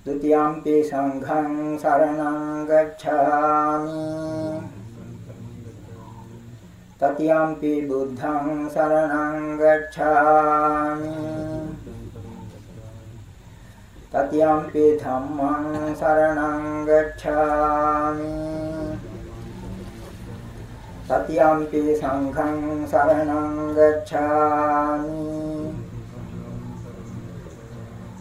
සරණං ගච්ඡාමි ဒ ුතියම්පි සංඝං සරණං ගච්ඡාමි තතියම්පි බුද්ධං සරණං ගච්ඡාමි තතියම්පි ධම්මං සරණං ගච්ඡාමි තතියම්පි සංඝං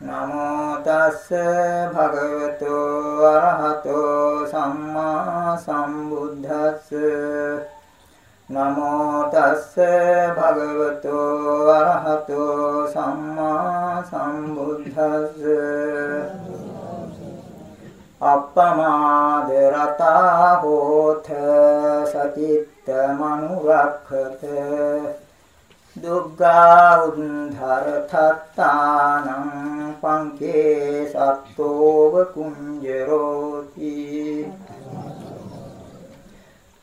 නමෝ තස්ස භගවතෝ අරහතෝ සම්මා සම්බුද්දස්ස. නමෝ තස්ස භගවතෝ අරහතෝ සම්මා සම්බුද්දස්ස. අප්පමාද රතා හෝත සචිත්ත මනුරක්ඛත දුග්ගා උද්ධර තත්තානං පංකේ සත්තෝව කුංජරෝති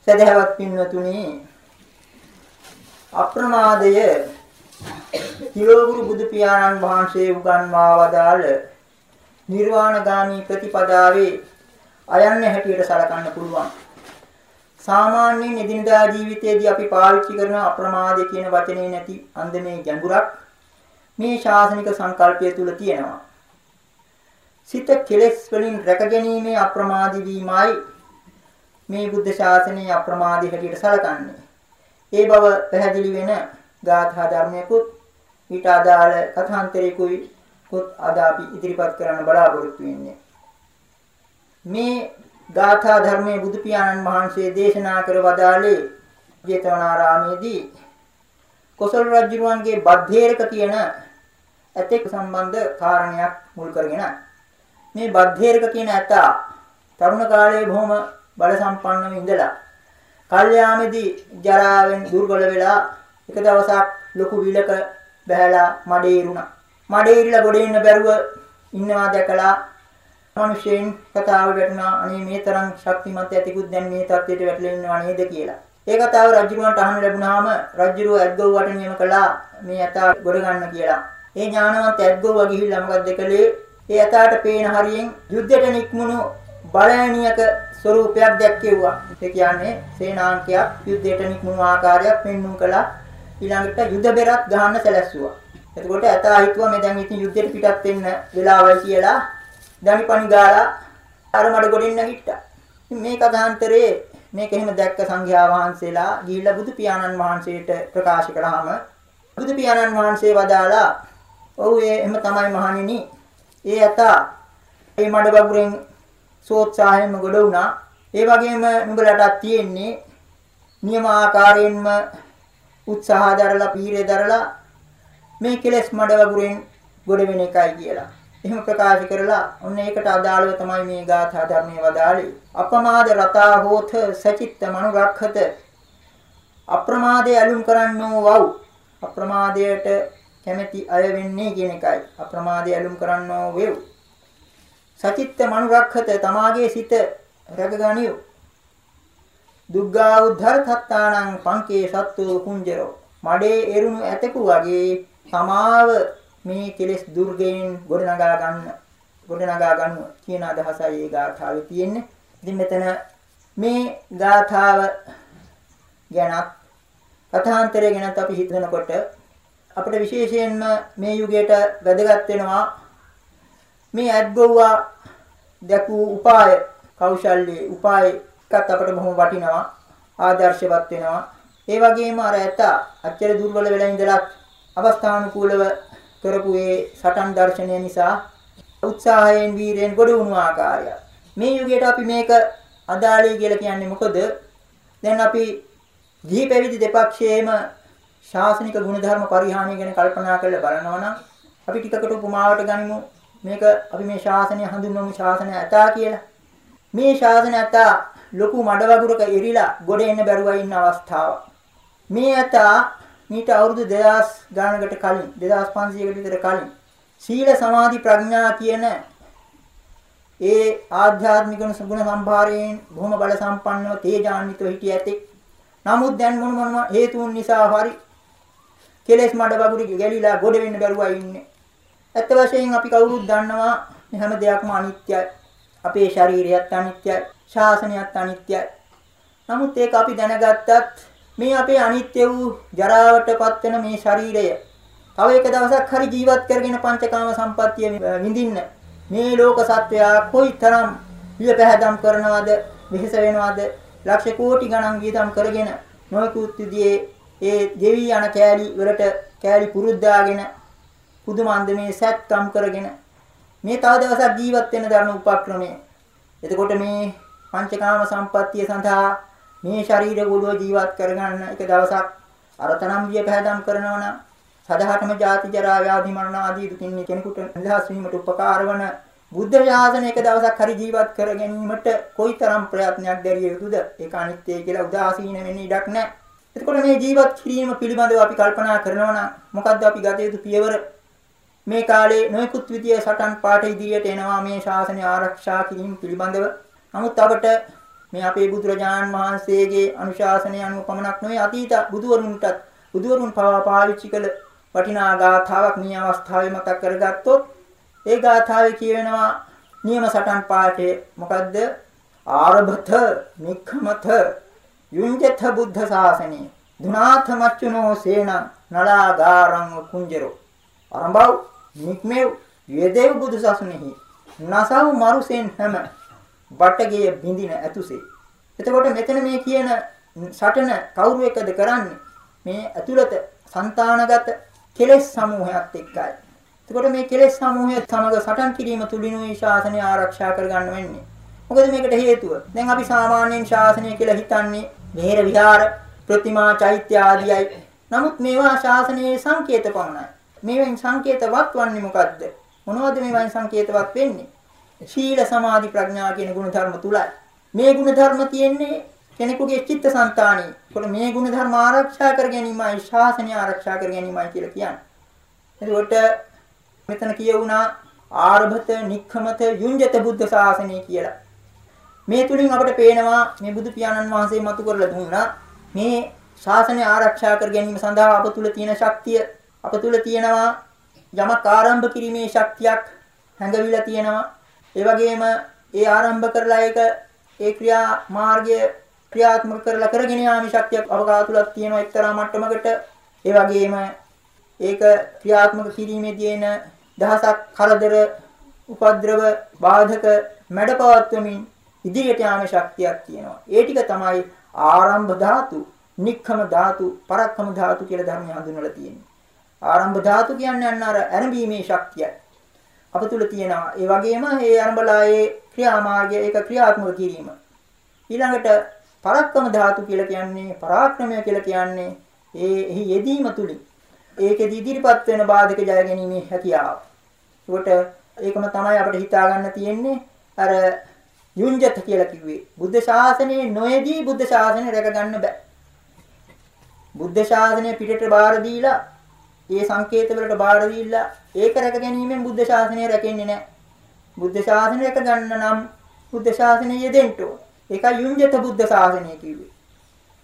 සදහවත් පින්වතුනි අප්‍රමාදය තිලෝගුරු බුදු පියාණන් වහන්සේ උගන්වා වදාළ නිර්වාණගාමී ප්‍රතිපදාවේ අයන්නේ හැටියට සලකන්න පුළුවන්. සාමාන්‍යයෙන් එදිනදා ජීවිතයේදී අපි පාවිච්චි කරන අප්‍රමාදය කියන වචනේ නැති අන්දමේ ගැඹුරක් මේ ශාසනික සංකල්පය තුල තියෙනවා. සිත කෙලෙස් වලින් රැකගැනීමේ අප්‍රමාදී වීමයි මේ බුද්ධ ශාසනයේ අප්‍රමාදී හැටියට සලකන්නේ. ඒ බව පැහැදිලි වෙන ගාථා ධර්මයකුත් ඊට අදාළ කථාන්තරයකුයි කුත් අද අපි ඉදිරිපත් කරන්න බලාපොරොත්තු වෙන්නේ. මේ ගාථා ධර්මයේ බුදු පියාණන් වහන්සේ දේශනා කර වදාළේ ජේතවනාරාමේදී කොසල් රජුරුවන්ගේ බද්ධේරක කියන ඇතෙක් සම්බන්ධ කාරණයක් මුල් කරගෙන මේ බද්ධේරක කියන ඇතා තරුණ කාලයේ බොහොම බල සම්පන්නව ඉඳලා කල්යාමේදී ජරාවෙන් දුර්වල වෙලා එක දවසක් ලොකු විලක බහැලා මඩේ ඉරුණා. මඩේ ඉරිලා ගොඩ එන්න බැරුව ඉන්නවා දැකලා මිනිසෙන් කතාව වැටුණා අනේ මේ තරම් ශක්තිමත් ඇතිකුත් දැන් මේ තත්ත්වයට වැටලා ඉන්නව නේද කියලා. ඒ කතාව රජුරවන්ට අහන්න ලැබුණාම රජුරව ඇද්ගොව්වට නියම කළා මේ ඇතා ගොඩ ගන්න කියලා. ඒ ඥානවන්ත ඇද්ගොව්ව ගිහිල්ලා මොකද කළේ? ඒ ඇතාට පේන හරියෙන් යුද්ධයට නික්මුණු බලෑණියක ස්වරූපයක් දැක්කෙව්වා. ඒ කියන්නේ සේනාංකයක් යුද්ධයට නික්මුණු ආකාරයක් පෙන්눔 කළා. ඊළඟට යුද්ධ බෙරක් ගහන්න සැලැස්සුවා. එතකොට ඇතා හිතුවා මේ දැන් ඉතින් යුද්ධයට පිටත් වෙන්න වෙලාවයි කියලා දණිපණි ගාලා අර මඩ ගොඩින් නැගිට්ටා. මේ කථාන්තරේ මේක එහෙම දැක්ක සංඝයා වහන්සේලා ගිහිල්ලා බුදු පියාණන් වහන්සේට ප්‍රකාශ කළාම බුදු පියාණන් වහන්සේ වදාලා ඔව් ඒ එහෙම තමයි මහණෙනි. ඒ ඇත ඒ මඩ බබුරෙන් සෝත්සාහයෙන්ම ගොඩ වුණා. ඒ වගේම නුඹලටත් තියෙන්නේ නියම ආකාරයෙන්ම උත්සාහ දරලා පීරේ දරලා මේ කෙලෙස් මඩ වගුරෙන් ගොඩ වෙන එකයි කියලා. එහෙම ප්‍රකාශ කරලා ඔන්න ඒකට අදාළව තමයි මේ ගාථා ධර්මයේ වදාළේ. අපමාද රතා හෝත සචිත්ත මනුරක්ඛත අප්‍රමාදයේ අලුම් කරන්නෝ වව්. අප්‍රමාදයට කැමැති අය වෙන්නේ කියන එකයි. අප්‍රමාදයේ අලුම් කරන්නෝ වේව්. සචිත්ත මනුරක්ඛත තමාගේ සිත රැකගනියු. දුග්ගා උද්ධර තත්තානං පංකේ සත්තු කුංජරෝ. මඩේ එරුණු ඇතකු වගේ සමාව මේ කෙලෙස් දුර්ගයෙන් ගොඩනගා ගන්න ගොඩනගා ගන්න කියන අදහසයි ඒ ගාථාවේ තියෙන්නේ. ඉතින් මෙතන මේ ගාථාව ගැනත් කථාන්තරය ගැනත් අපි හිතනකොට අපිට විශේෂයෙන්ම මේ යුගයට වැදගත් වෙනවා මේ අද්ගොව්වා දැකූ උපාය කෞශල්‍ය උපාය එකත් අපිට බොහොම වටිනවා ආදර්ශවත් වෙනවා ඒ වගේම අර ඇත්ත අච්චර දුර්වල වෙලා ඉඳලා අවස්ථානුකූලව කරපු ඒ සටන් දර්ශනය නිසා උත්සාහයෙන් වීරයෙන් ගොඩ වුණු ආකාරය. මේ යුගයට අපි මේක අදාළයි කියලා කියන්නේ මොකද? දැන් අපි ගිහි පැවිදි දෙපක්ෂයේම ශාසනික ගුණධර්ම පරිහානිය ගැන කල්පනා කරලා බලනවා නම් අපි ටිකකට උපමාවට ගනිමු මේක අපි මේ ශාසනය හඳුන්වමු ශාසනය ඇතා කියලා. මේ ශාසනය ඇතා ලොකු මඩ වගුරක එරිලා ගොඩ එන්න බැරුව ඉන්න අවස්ථාව. මේ ඇතා මීට අවුරුදු 2000 ගානකට කලින් 2500කට විතර කලින් සීල සමාධි ප්‍රඥා කියන ඒ ආධ්‍යාත්මික ගුණ සම්භාරයෙන් බොහොම බල සම්පන්නව තේජාන්විතව හිටිය ඇතෙක්. නමුත් දැන් මොන මොන හේතුන් නිසා හරි කෙලෙස් මඩ වගුරු ගැලිලා ගොඩ වෙන්න බැරුවයි ඉන්නේ. ඇත්ත වශයෙන් අපි කවුරුත් දන්නවා මේ හැම දෙයක්ම අනිත්‍යයි. අපේ ශරීරයත් අනිත්‍යයි, ශාසනයත් අනිත්‍යයි. නමුත් ඒක අපි දැනගත්තත් මේ අපේ අනිත්‍ය වූ ජරාවටපත් වෙන මේ ශරීරය. තව එක දවසක් හරි ජීවත් කරගෙන පංචකාම සම්පත්තිය විඳින්න. මේ ලෝක සත්වයා කොයිතරම් විපැහැදම් කරනවද වෙහෙස වෙනවද? ලක්ෂ කෝටි ගණන් වියදම් කරගෙන නොයෙකුත් විදිහේ ඒ දෙවි යන කෑලි වලට කෑලි පුරුද්දාගෙන පුදුම අන්දමේ සැත්කම් කරගෙන මේ තව දවසක් ජීවත් වෙන දරන උපක්‍රමය. එතකොට මේ පංචකාම සම්පත්තිය සඳහා මේ ශරීර ගොඩව ජීවත් කරගන්න එක දවසක් අරතනම් විය පැහැදම් කරනවා නම් සදහටම ජාති ජරා ව්‍යාධි මරණ ආදී දුකින් කෙනෙකුට නිදහස් වීමට උපකාර වන බුද්ධ ශාසනය එක දවසක් හරි ජීවත් කර ගැනීමට කොයිතරම් ප්‍රයත්නයක් දැරිය යුතුද ඒක අනිත්‍යයි කියලා උදාසීන වෙන්න ඉඩක් නැහැ. එතකොට මේ ජීවත් කිරීම පිළිබඳව අපි කල්පනා කරනවා නම් මොකද්ද අපි ගත යුතු පියවර? මේ කාලේ නොයෙකුත් විදිය සටන් පාට ඉදිරියට එනවා මේ ශාසනය ආරක්ෂා කිරීම පිළිබඳව. නමුත් අපට මේ අපේ බුදුරජාණන් වහන්සේගේ අනුශාසනය අනුව පමණක් නෙවෙයි අතීත බුදුවරුන්ටත් බුදුවරුන් පවා පාවිච්චි කළ වටිනා ගාථාවක් මේ අවස්ථාවේ මතක් කරගත්තොත් ඒ ගාථාවේ කියවෙනවා නියම සටන් පාඨය මොකද්ද? ආරභත නික්ඛමත යුංජත බුද්ධ ශාසනේ. දුනාථ මච්චුනෝ සේන නලාගාරං කුංජරෝ. අරඹව නික්මෙව් යෙදෙව් බුදු සසුනේහි නසව මරුසෙන් හැම බටගේ බිඳින ඇතුසේ. එතකොට මෙතන මේ කියන සටන කවුරු එකද කරන්නේ? මේ ඇතුළත సంతానගත කෙලෙස් සමූහයක් එක්කයි. එතකොට මේ කෙලෙස් සමූහය සමග සටන් කිරීම තුලිනුයි ශාසනය ආරක්ෂා කරගන්න වෙන්නේ. මොකද මේකට හේතුව? දැන් අපි සාමාන්‍යයෙන් ශාසනය කියලා හිතන්නේ මෙහෙර විහාර, ප්‍රතිමා, චෛත්‍ය ආදියයි. නමුත් මේවා ශාසනයේ සංකේත පමණයි. මේවෙන් සංකේතවත් වන්නේ මොකද්ද? මොනවද මේවෙන් සංකේතවත් වෙන්නේ? ශීල සමාධි ප්‍රඥා කියන ගුණ ධර්ම තුලයි. මේ ගුණ ධර්ම තියෙන්නේ කෙනෙකුගේ චිත්තසංතානිය. ඒකට මේ ගුණ ධර්ම ආරක්ෂා කර ගැනීමයි ශාසනය ආරක්ෂා කර ගැනීමයි කියලා කියන්නේ. එතකොට මෙතන කියවුණා ආරභත, නික්ඛමත, යුඤ්ජත බුද්ධ ශාසනය කියලා. මේ තුලින් අපිට පේනවා මේ බුදු පියාණන් වහන්සේ මතු කරලා දුන්නා මේ ශාසනය ආරක්ෂා කර ගැනීම සඳහා අප තුල තියෙන ශක්තිය අප තුල තියෙනවා යමක් ආරම්භ කිරීමේ ශක්තියක් හැඟවිලා තියෙනවා. ඒ වගේම ඒ ආරම්භ කරලා ඒක ඒ ක්‍රියා මාර්ගය ක්‍රියාත්මක කරලා කරගෙන යාමේ ශක්තියක් අවකාශ තුලක් තියෙනවා එක්තරා මට්ටමකට. ඒ වගේම ඒක ක්‍රියාත්මක කිරීමේදී එන දහසක් කරදර, උපද්‍රව, බාධක මැඩපවත්වමින් ඉදිරියට යාමේ ශක්තියක් තියෙනවා. ඒ ටික තමයි ආරම්භ ධාතු, නික්ඛම ධාතු, පරක්ඛම ධාතු කියලා ධර්මය හඳුන්වලා තියෙන්නේ. ආරම්භ ධාතු කියන්නේ අන්න අර ඇරඹීමේ ශක්තියයි. අප තුල තියෙනවා. ඒ වගේම ඒ අරඹලා ඒ ක්‍රියාමාර්ගය ඒක ක්‍රියාත්මක කිරීම. ඊළඟට පරක්කම ධාතු කියලා කියන්නේ පරාක්‍රමය කියලා කියන්නේ ඒ එහි යෙදීම තුලින් ඒකෙදි ඉදිරිපත් වෙන බාධක ජය ගැනීමේ හැකියාව. ඒකට ඒකම තමයි අපිට හිතා ගන්න තියෙන්නේ අර යුංජත කියලා කිව්වේ. බුද්ධ ශාසනයේ නොයේදී බුද්ධ ශාසනය රැක ගන්න බෑ. බුද්ධ ශාසනය පිටට බාර දීලා ඒ සංකේත වලට බාර දීලා ඒක රැක ගැනීමෙන් බුද්ධ ශාසනය රැකෙන්නේ නැහැ. බුද්ධ ශාසනය රැක ගන්න නම් බුද්ධ ශාසනය යෙදෙන්න ඕන. ඒකයි යුංජත බුද්ධ ශාසනය කිව්වේ.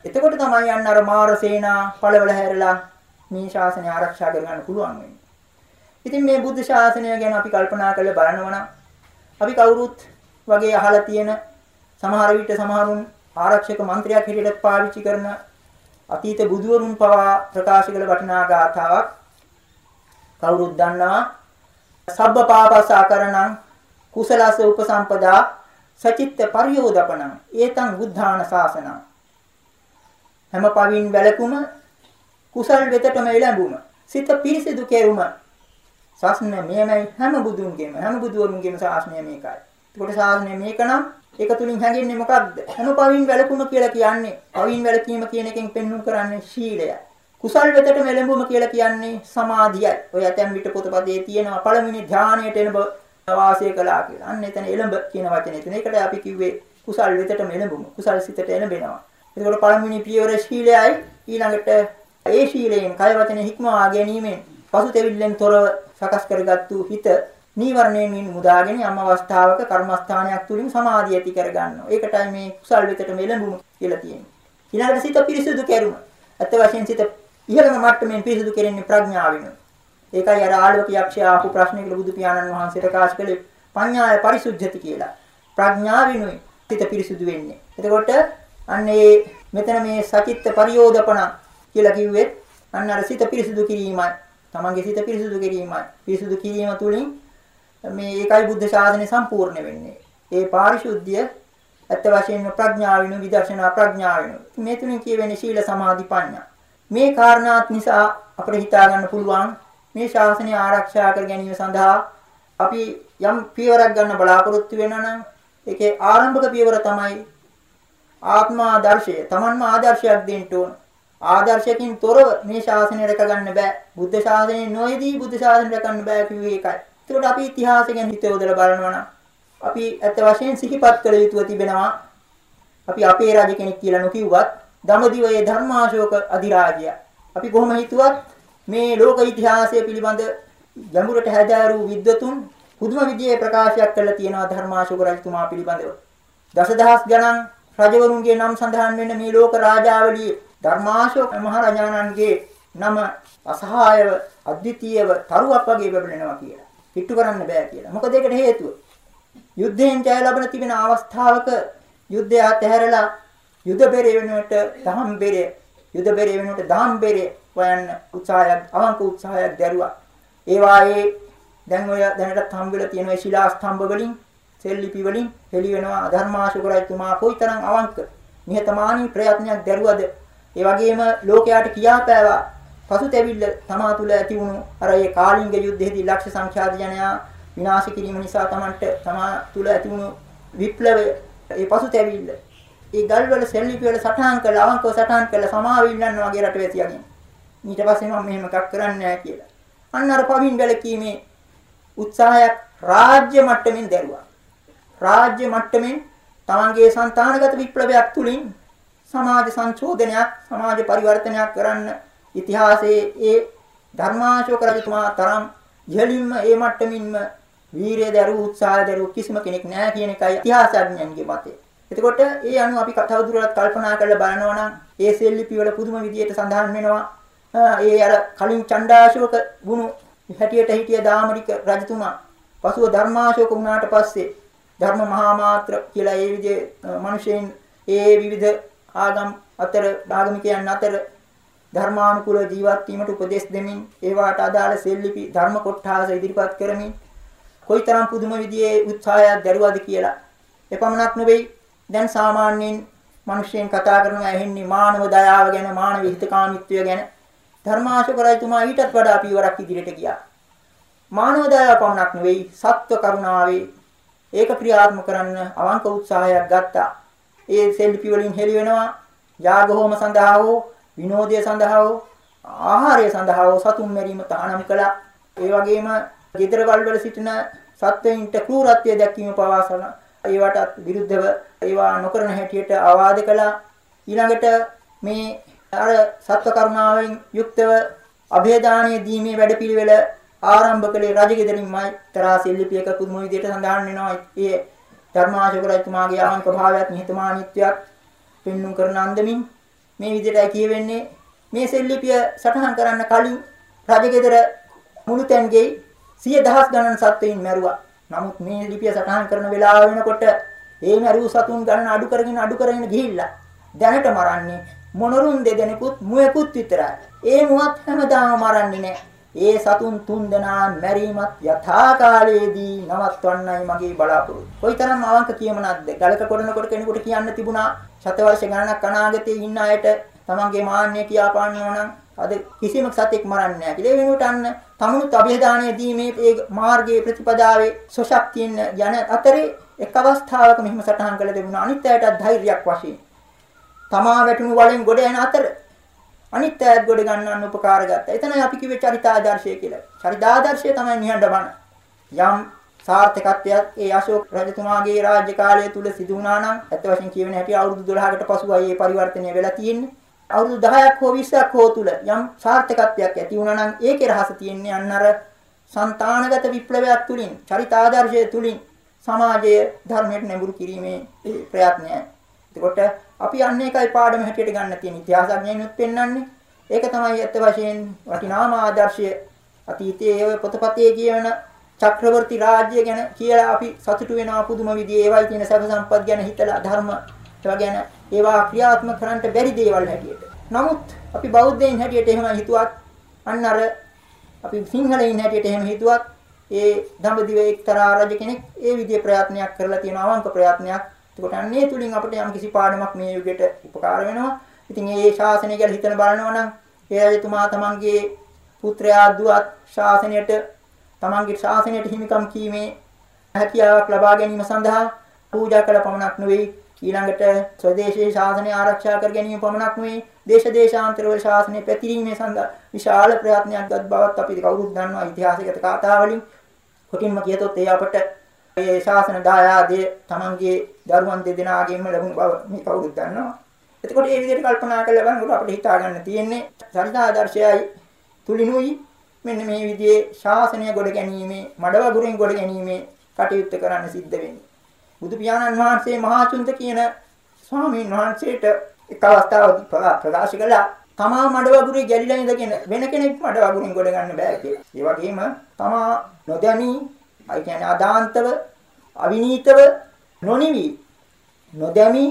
එතකොට තමයි යන්න අර මාර සේනා පළවල හැරලා මේ ශාසනය ආරක්ෂා කරගන්න පුළුවන් වෙන්නේ. ඉතින් මේ බුද්ධ ශාසනය ගැන අපි කල්පනා කරලා බලනවා අපි කවුරුත් වගේ අහලා තියෙන සමහර විට සමහරුන් ආරක්ෂක මන්ත්‍රයක් හැටියට පාවිච්චි කරන අතීත බුදුවරුන් පවා ප්‍රකාශ කළ වටිනා ගාථාවක්. කවුරුත් දන්නවා. සබ්බ පාපසාකරණං කුසලස උපසම්පදා සචිත්ත පරියෝදපණං ඒතං බුද්ධාන ශාසනං. හැම පවින් වැළකුම කුසල් වෙතටම එළඹුම සිත පිරිසිදු කෙරුම ශාසනය මෙයමයි හැම බුදුන්ගේම හැම බුදුවරුන්ගේම ශාසනය මේකයි. ඒකට ශාසනය මේක නම් ඒක තුලින් හැඟෙන්නේ මොකක්ද? හැම පවින් වැළකුම කියලා කියන්නේ පවින් වැළකීම කියන එකෙන් පෙන්වු කරන්නේ ශීලයයි. කුසල් වෙතටම එළඹුම කියලා කියන්නේ සමාධියයි. ඔය ඇතැම් විට පොතපතේ තියෙනවා පළවෙනි ධානයට එළඹ වාසය කළා කියලා. අන්න එතන එළඹ කියන වචනේ තියෙන. ඒකට අපි කිව්වේ කුසල් වෙතටම එළඹුම. කුසල් සිතට එළඹෙනවා. එතකොට පළමුවෙනි පියවර ශීලයයි ඊළඟට ඒ ශීලයෙන් කය වචනේ හික්මවා ගැනීමෙන් පසුතැවිල්ලෙන් තොරව සකස් කරගත්තු හිත නීවරණයෙන් මුදාගෙන යම් අවස්ථාවක කර්මස්ථානයක් තුලින් සමාධිය ඇති කරගන්නවා. ඒකටයි මේ කුසල් වෙතටම එළඹුම කියලා තියෙන්නේ. ඊළඟට සිත පිරිසුදු කෙරුම. අත් වශයෙන් සිත ඉහළම මට්ටමින් පිරිසුදු කෙරෙන්නේ ප්‍රඥාවෙන්. ඒකයි අර ආලෝක යක්ෂය ආපු ප්‍රශ්නෙකට බුදු පියාණන් වහන්සේ ප්‍රකාශ කළේ පඤ්ඤාය පරිසුද්ධති කියලා. ප්‍රඥාවිනුයි සිත පිරිසුදු වෙන්නේ. එතකොට අන්න ඒ මෙතන මේ සචිත්ත පරියෝදපණ කියලා කිව්වෙත් අන්න අර සිත පිරිසුදු කිරීමයි. තමන්ගේ සිත පිරිසුදු කිරීමයි. පිරිසුදු කිරීම තුළින් මේ ඒකයි බුද්ධ ශාසනය සම්පූර්ණ වෙන්නේ. ඒ පාරිශුද්ධිය ඇත්ත වශයෙන්ම ප්‍රඥාවිනු විදර්ශනා ප්‍රඥාවිනු. මේ තුලින් කියවෙන්නේ සීල සමාධි ප්‍රඥා. මේ කාරණාත් නිසා අපිට හිතා ගන්න පුළුවන් මේ ශාසනය ආරක්ෂා කර ගැනීම සඳහා අපි යම් පියවරක් ගන්න බලාපොරොත්තු වෙනවා නම් ඒකේ ආරම්භක පියවර තමයි ආත්ම ආදර්ශය. Tamanම ආදර්ශයක් දෙන්න ඕන. ආදර්ශයකින් තොරව මේ ශාසනය රැක ගන්න බෑ. බුද්ධ ශාසනය නොයේදී බුද්ධ ශාසනය රැක ගන්න බෑ කිව්වේ ඒකයි. ඒකට අපි ඉතිහාසය ගැන හිත යොදලා බලනවා නම් අපි ඇත්ත වශයෙන් සිහිපත් කළ යුතුව තිබෙනවා. අපි අපේ රජ කෙනෙක් කියලා නොකියුවත් දමදිවයේ ධර්මාශෝක අධිරාජය. අපි කොහොම හිතුවත් මේ ලෝක ඉතිහාසය පිළිබඳ ගැඹුරට හැදෑරූ විද්වතුන් පුදුම විදිහේ ප්‍රකාශයක් කළා තියෙනවා ධර්මාශෝක රජතුමා පිළිබඳව. දසදහස් ගණන් රජවරුන්ගේ නම් සඳහන් වෙන මේ ලෝක රාජාවලියේ ධර්මාශෝක මහරජාණන්ගේ නම අසහායව අද්විතීයව තරුවක් වගේ බබලනවා කියලා. පිටු කරන්න බෑ කියලා. මොකද ඒකට හේතුව යුද්ධයෙන් ජය ලබන තිබෙන අවස්ථාවක යුද්ධය අතහැරලා යුද බෙරේ වෙනුවට දහම් බෙරේ යුද බෙරේ වෙනුවට දහම් බෙරේ හොයන්න උත්සාහයක් අවංක උත්සාහයක් දැරුවා. ඒ වායේ දැන් ඔය දැනටත් හම්බෙලා තියෙන ඒ ශිලා ස්තම්භ වලින් සෙල්ලිපි වලින් හෙළි වෙනවා ධර්මාශෝක රජතුමා කොයිතරම් අවංක නිහතමානී ප්‍රයත්නයක් දැරුවද ඒ වගේම ලෝකයාට කියාපෑවා පසුතැවිල්ල තමා තුළ ඇති වුණු අර ඒ කාලිංග යුද්ධයේදී ලක්ෂ සංඛ්‍යාත ජනයා විනාශ කිරීම නිසා තමන්ට තමා තුළ ඇති වුණු විප්ලවය ඒ පසුතැවිල්ල ඒ ගල්වල සෙල්ලිපි වල සටහන් කළා අවංකව සටහන් කළා සමාව ඉල්ලන්න වගේ රටේ තියගෙන ඊට පස්සේ මම මෙහෙම එකක් කරන්නේ නැහැ කියලා. අන්න අර පවින් වැලකීමේ උත්සාහයක් රාජ්‍ය මට්ටමින් දැරුවා. රාජ්‍ය මට්ටමින් තමන්ගේ సంతానගත විප්ලවයක් තුලින් සමාජ සංශෝධනයක් සමාජ පරිවර්තනයක් කරන්න ඉතිහාසයේ ඒ ධර්මාශෝක රජතුමා තරම් ඉහළින්ම ඒ මට්ටමින්ම වීරිය දරුවු උත්සාහය දරුවු කිසිම කෙනෙක් නැහැ කියන එකයි ඉතිහාසඥයන්ගේ මතය. එතකොට ඒ අනුව අපි තවදුරටත් කල්පනා කරලා බලනවා නම් ඒ සෙල්ලිපි වල පුදුම විදියට සඳහන් වෙනවා. ඒ අර කලින් චණ්ඩාශෝක වුණු හැටියට හිටිය දාමරික රජතුමා පසුව ධර්මාශෝක වුණාට පස්සේ ධර්ම මහා මාත්‍ර කියලා ඒ විදිහේ මිනිසෙන් ඒ විවිධ ආගම් අතර ආගමිකයන් අතර ධර්මානුකූල ජීවත් වීමට උපදෙස් දෙමින් ඒවාට අදාළ සෙල්ලිපි ධර්ම කොට්ඨාස ඉදිරිපත් කරමින් කොයිතරම් පුදුම විදිහේ උත්සාහයක් දරුවද කියලා එපමණක් නෙවෙයි දැන් සාමාන්‍යයෙන් මිනිස්යෙන් කතා කරනවා ඇහෙන්නේ මානව දයාව ගැන මානව හිතකාමීත්වය ගැන. ධර්මාශෝක රජතුමා ඊටත් වඩා පියවරක් ඉදිරියට ගියා. මානව දයාව පමණක් නෙවෙයි සත්ව කරුණාවේ ඒක ක්‍රියාත්මක කරන්න අවංක උත්සාහයක් ගත්තා. ඒ සෙල්ලිපි වලින් හෙළි වෙනවා යාග හෝම සඳහා හෝ විනෝදය සඳහා ආහාරය සඳහා සතුන් මැරීම තහනම් කළා. ඒ වගේම ගෙදර වල සිටින සත්වයින්ට කෲරත්වය දැක්වීම පවාසන ඒවට විරුද්ධව ඒවා නොකරන හැටියට ආවාද කළා. ඊළඟට මේ අර සත්ව කරුණාවෙන් යුක්තව અભේදානීය දීමේ වැඩපිළිවෙල ආරම්භ කළේ රජගෙදරින්මයි තරාසිල් ලිපියක පුදුම විදියට සඳහන් වෙනවා. ඒ ධර්මාශෝක රජතුමාගේ ආංක භාවයත් නිහතමානීත්වයක් පෙන්눔 කරන අන්දමින් මේ විදිහටයි කියවෙන්නේ මේ සෙල්ලිපිය සටහන් කරන්න කලින් රජගෙදර මුළු තැන්ගේ සිය දහස් ගණන් සත්වයින් මැරුවා. නමුත් මේ ලිපිය සටහන් කරන වෙලාව වෙනකොට ඒ මැරුව සතුන් ගණන අඩු කරගෙන අඩු කරගෙන ගිහිල්ලා දැනට මරන්නේ මොනරුන් දෙදෙනෙකුත් මුවෙකුත් විතරයි. ඒ මුවත් හැමදාම මරන්නේ නැහැ. ඒ සතුන් තුන් දෙනා මැරීමත් යථා කාලයේදී නවත්වන්නයි මගේ බලාපොරොත්තු. කොයිතරම් අවංක කියමනක්ද? ගලක කොටනකොට කෙනෙකුට කියන්න තිබුණා ශතවර්ෂ ගණනක් අනාගතයේ ඉන්න අයට තමන්ගේ මාන්නය කියාපාන්නවා නම් අද කිසිම සතෙක් මරන්නේ නැහැ කියලා. ඒ වෙනුවට අන්න තමුණුත් અભේදානය දීමේ ඒ මාර්ගයේ ප්‍රතිපදාවේ සොශක්තියෙන් යන අතරේ එක් අවස්ථාවක මෙහිම සටහන් කළ දෙමුණා අනිත් අයටත් ධෛර්යයක් වශයෙන්. තමා වැටුණු වලින් ගොඩ යන අතර අනිත් ඈත් ගොඩ ගන්නන්න උපකාර ගත්තා. එතනයි අපි කිව්වේ චරිතාදර්ශය කියලා. චරිතාදර්ශය තමයි නිහඬ බණ. යම් සාර්ථකත්වයක් ඒ අශෝක රජතුමාගේ රාජ්‍ය කාලය තුල සිදු වුණා නම් ඇත්ත වශයෙන් කියවෙන හැටි අවුරුදු 12කට පසුයි මේ පරිවර්තනය වෙලා තියෙන්නේ. අවුරුදු 10ක් හෝ 20ක් හෝ තුල යම් සාර්ථකත්වයක් ඇති වුණා නම් ඒකේ රහස තියෙන්නේ අන්න අර సంతానගත විප්ලවයක් තුලින් චරිතාදර්ශය තුලින් සමාජය ධර්මයට නැඹුරු කිරීමේ ප්‍රයත්නයයි. එතකොට අපි අන්න එකයි පාඩම හැටියට ගන්න තියෙන ඉතිහාසඥයන්ුත් පෙන්වන්නේ. ඒක තමයි ඇත්ත වශයෙන් වටිනාම ආදර්ශය. අතීතයේ ඔය පොතපතේ කියවන චක්‍රවර්ති රාජ්‍ය ගැන කියලා අපි සතුටු වෙනවා පුදුම විදිහේ ඒවයි තියෙන සැප සම්පත් ගැන හිතලා ධර්ම ඒවා ගැන ඒවා ක්‍රියාත්මක කරන්න බැරි දේවල් හැටියට. නමුත් අපි බෞද්ධයින් හැටියට එහෙම හිතුවත් අන්න අර අපි සිංහලයින් හැටියට එහෙම හිතුවත් ඒ දඹදිව එක්තරා රජ කෙනෙක් ඒ විදිහේ ප්‍රයත්නයක් කරලා තියෙන අවංක ප්‍රයත්නයක්. ඒකට අන්නේ තුලින් අපිට යම් කිසි පාඩමක් මේ යුගයට උපකාර වෙනවා. ඉතින් මේ ශාසනය ගැන හිතන බලනවා නම් ඒ රජතුමා තමන්ගේ පුත්‍රයා දුවත් ශාසනයට තමන්ගේ ශාසනයට හිමිකම් කීමේ හැකියාවක් ලබා ගැනීම සඳහා පූජා කළ පමණක් නෙවෙයි. ඊළඟට ස්වදේශීය ශාසනය ආරක්ෂා කර ගැනීම පමණක් නෙවෙයි. දේශ දේශාන්තරවල ශාසනය පැතිරීමේ සඳහා විශාල ප්‍රයත්නයක් ගත් බවත් අපි කවුරුත් දන්නවා ඉතිහාසගත කතා වලින් කොටින්ම කියතොත් ඒ අපට මේ ශාසන දායාදයේ තමන්ගේ දරුවන් දෙදෙනාගෙන්ම ලැබුණු බව මේ කවුරුත් දන්නවා එතකොට මේ විදිහට කල්පනා කරලා බලනකොට අපිට හිතා ගන්න තියෙන්නේ සරිදාදර්ශයයි තුලිනුයි මෙන්න මේ විදිහේ ශාසනය ගොඩ ගැනීමේ මඩවගුරෙන් ගොඩ ගැනීමේ කටයුත්ත කරන්න සිද්ධ වෙන්නේ. බුදු පියාණන් වහන්සේ මහා චුන්ද කියන ස්වාමීන් වහන්සේට එක් අවස්ථාවකදී ප්‍රකාශ කළා තමා මඩවගුරේ ගැලිලා ඉඳගෙන වෙන කෙනෙක් මඩවගුරෙන් ගොඩ ගන්න බෑ කියලා. ඒ වගේම තමා නොදැනි, ඒ කියන්නේ අදාන්තව, අවිනීතව, නොනිවි, නොදැමි,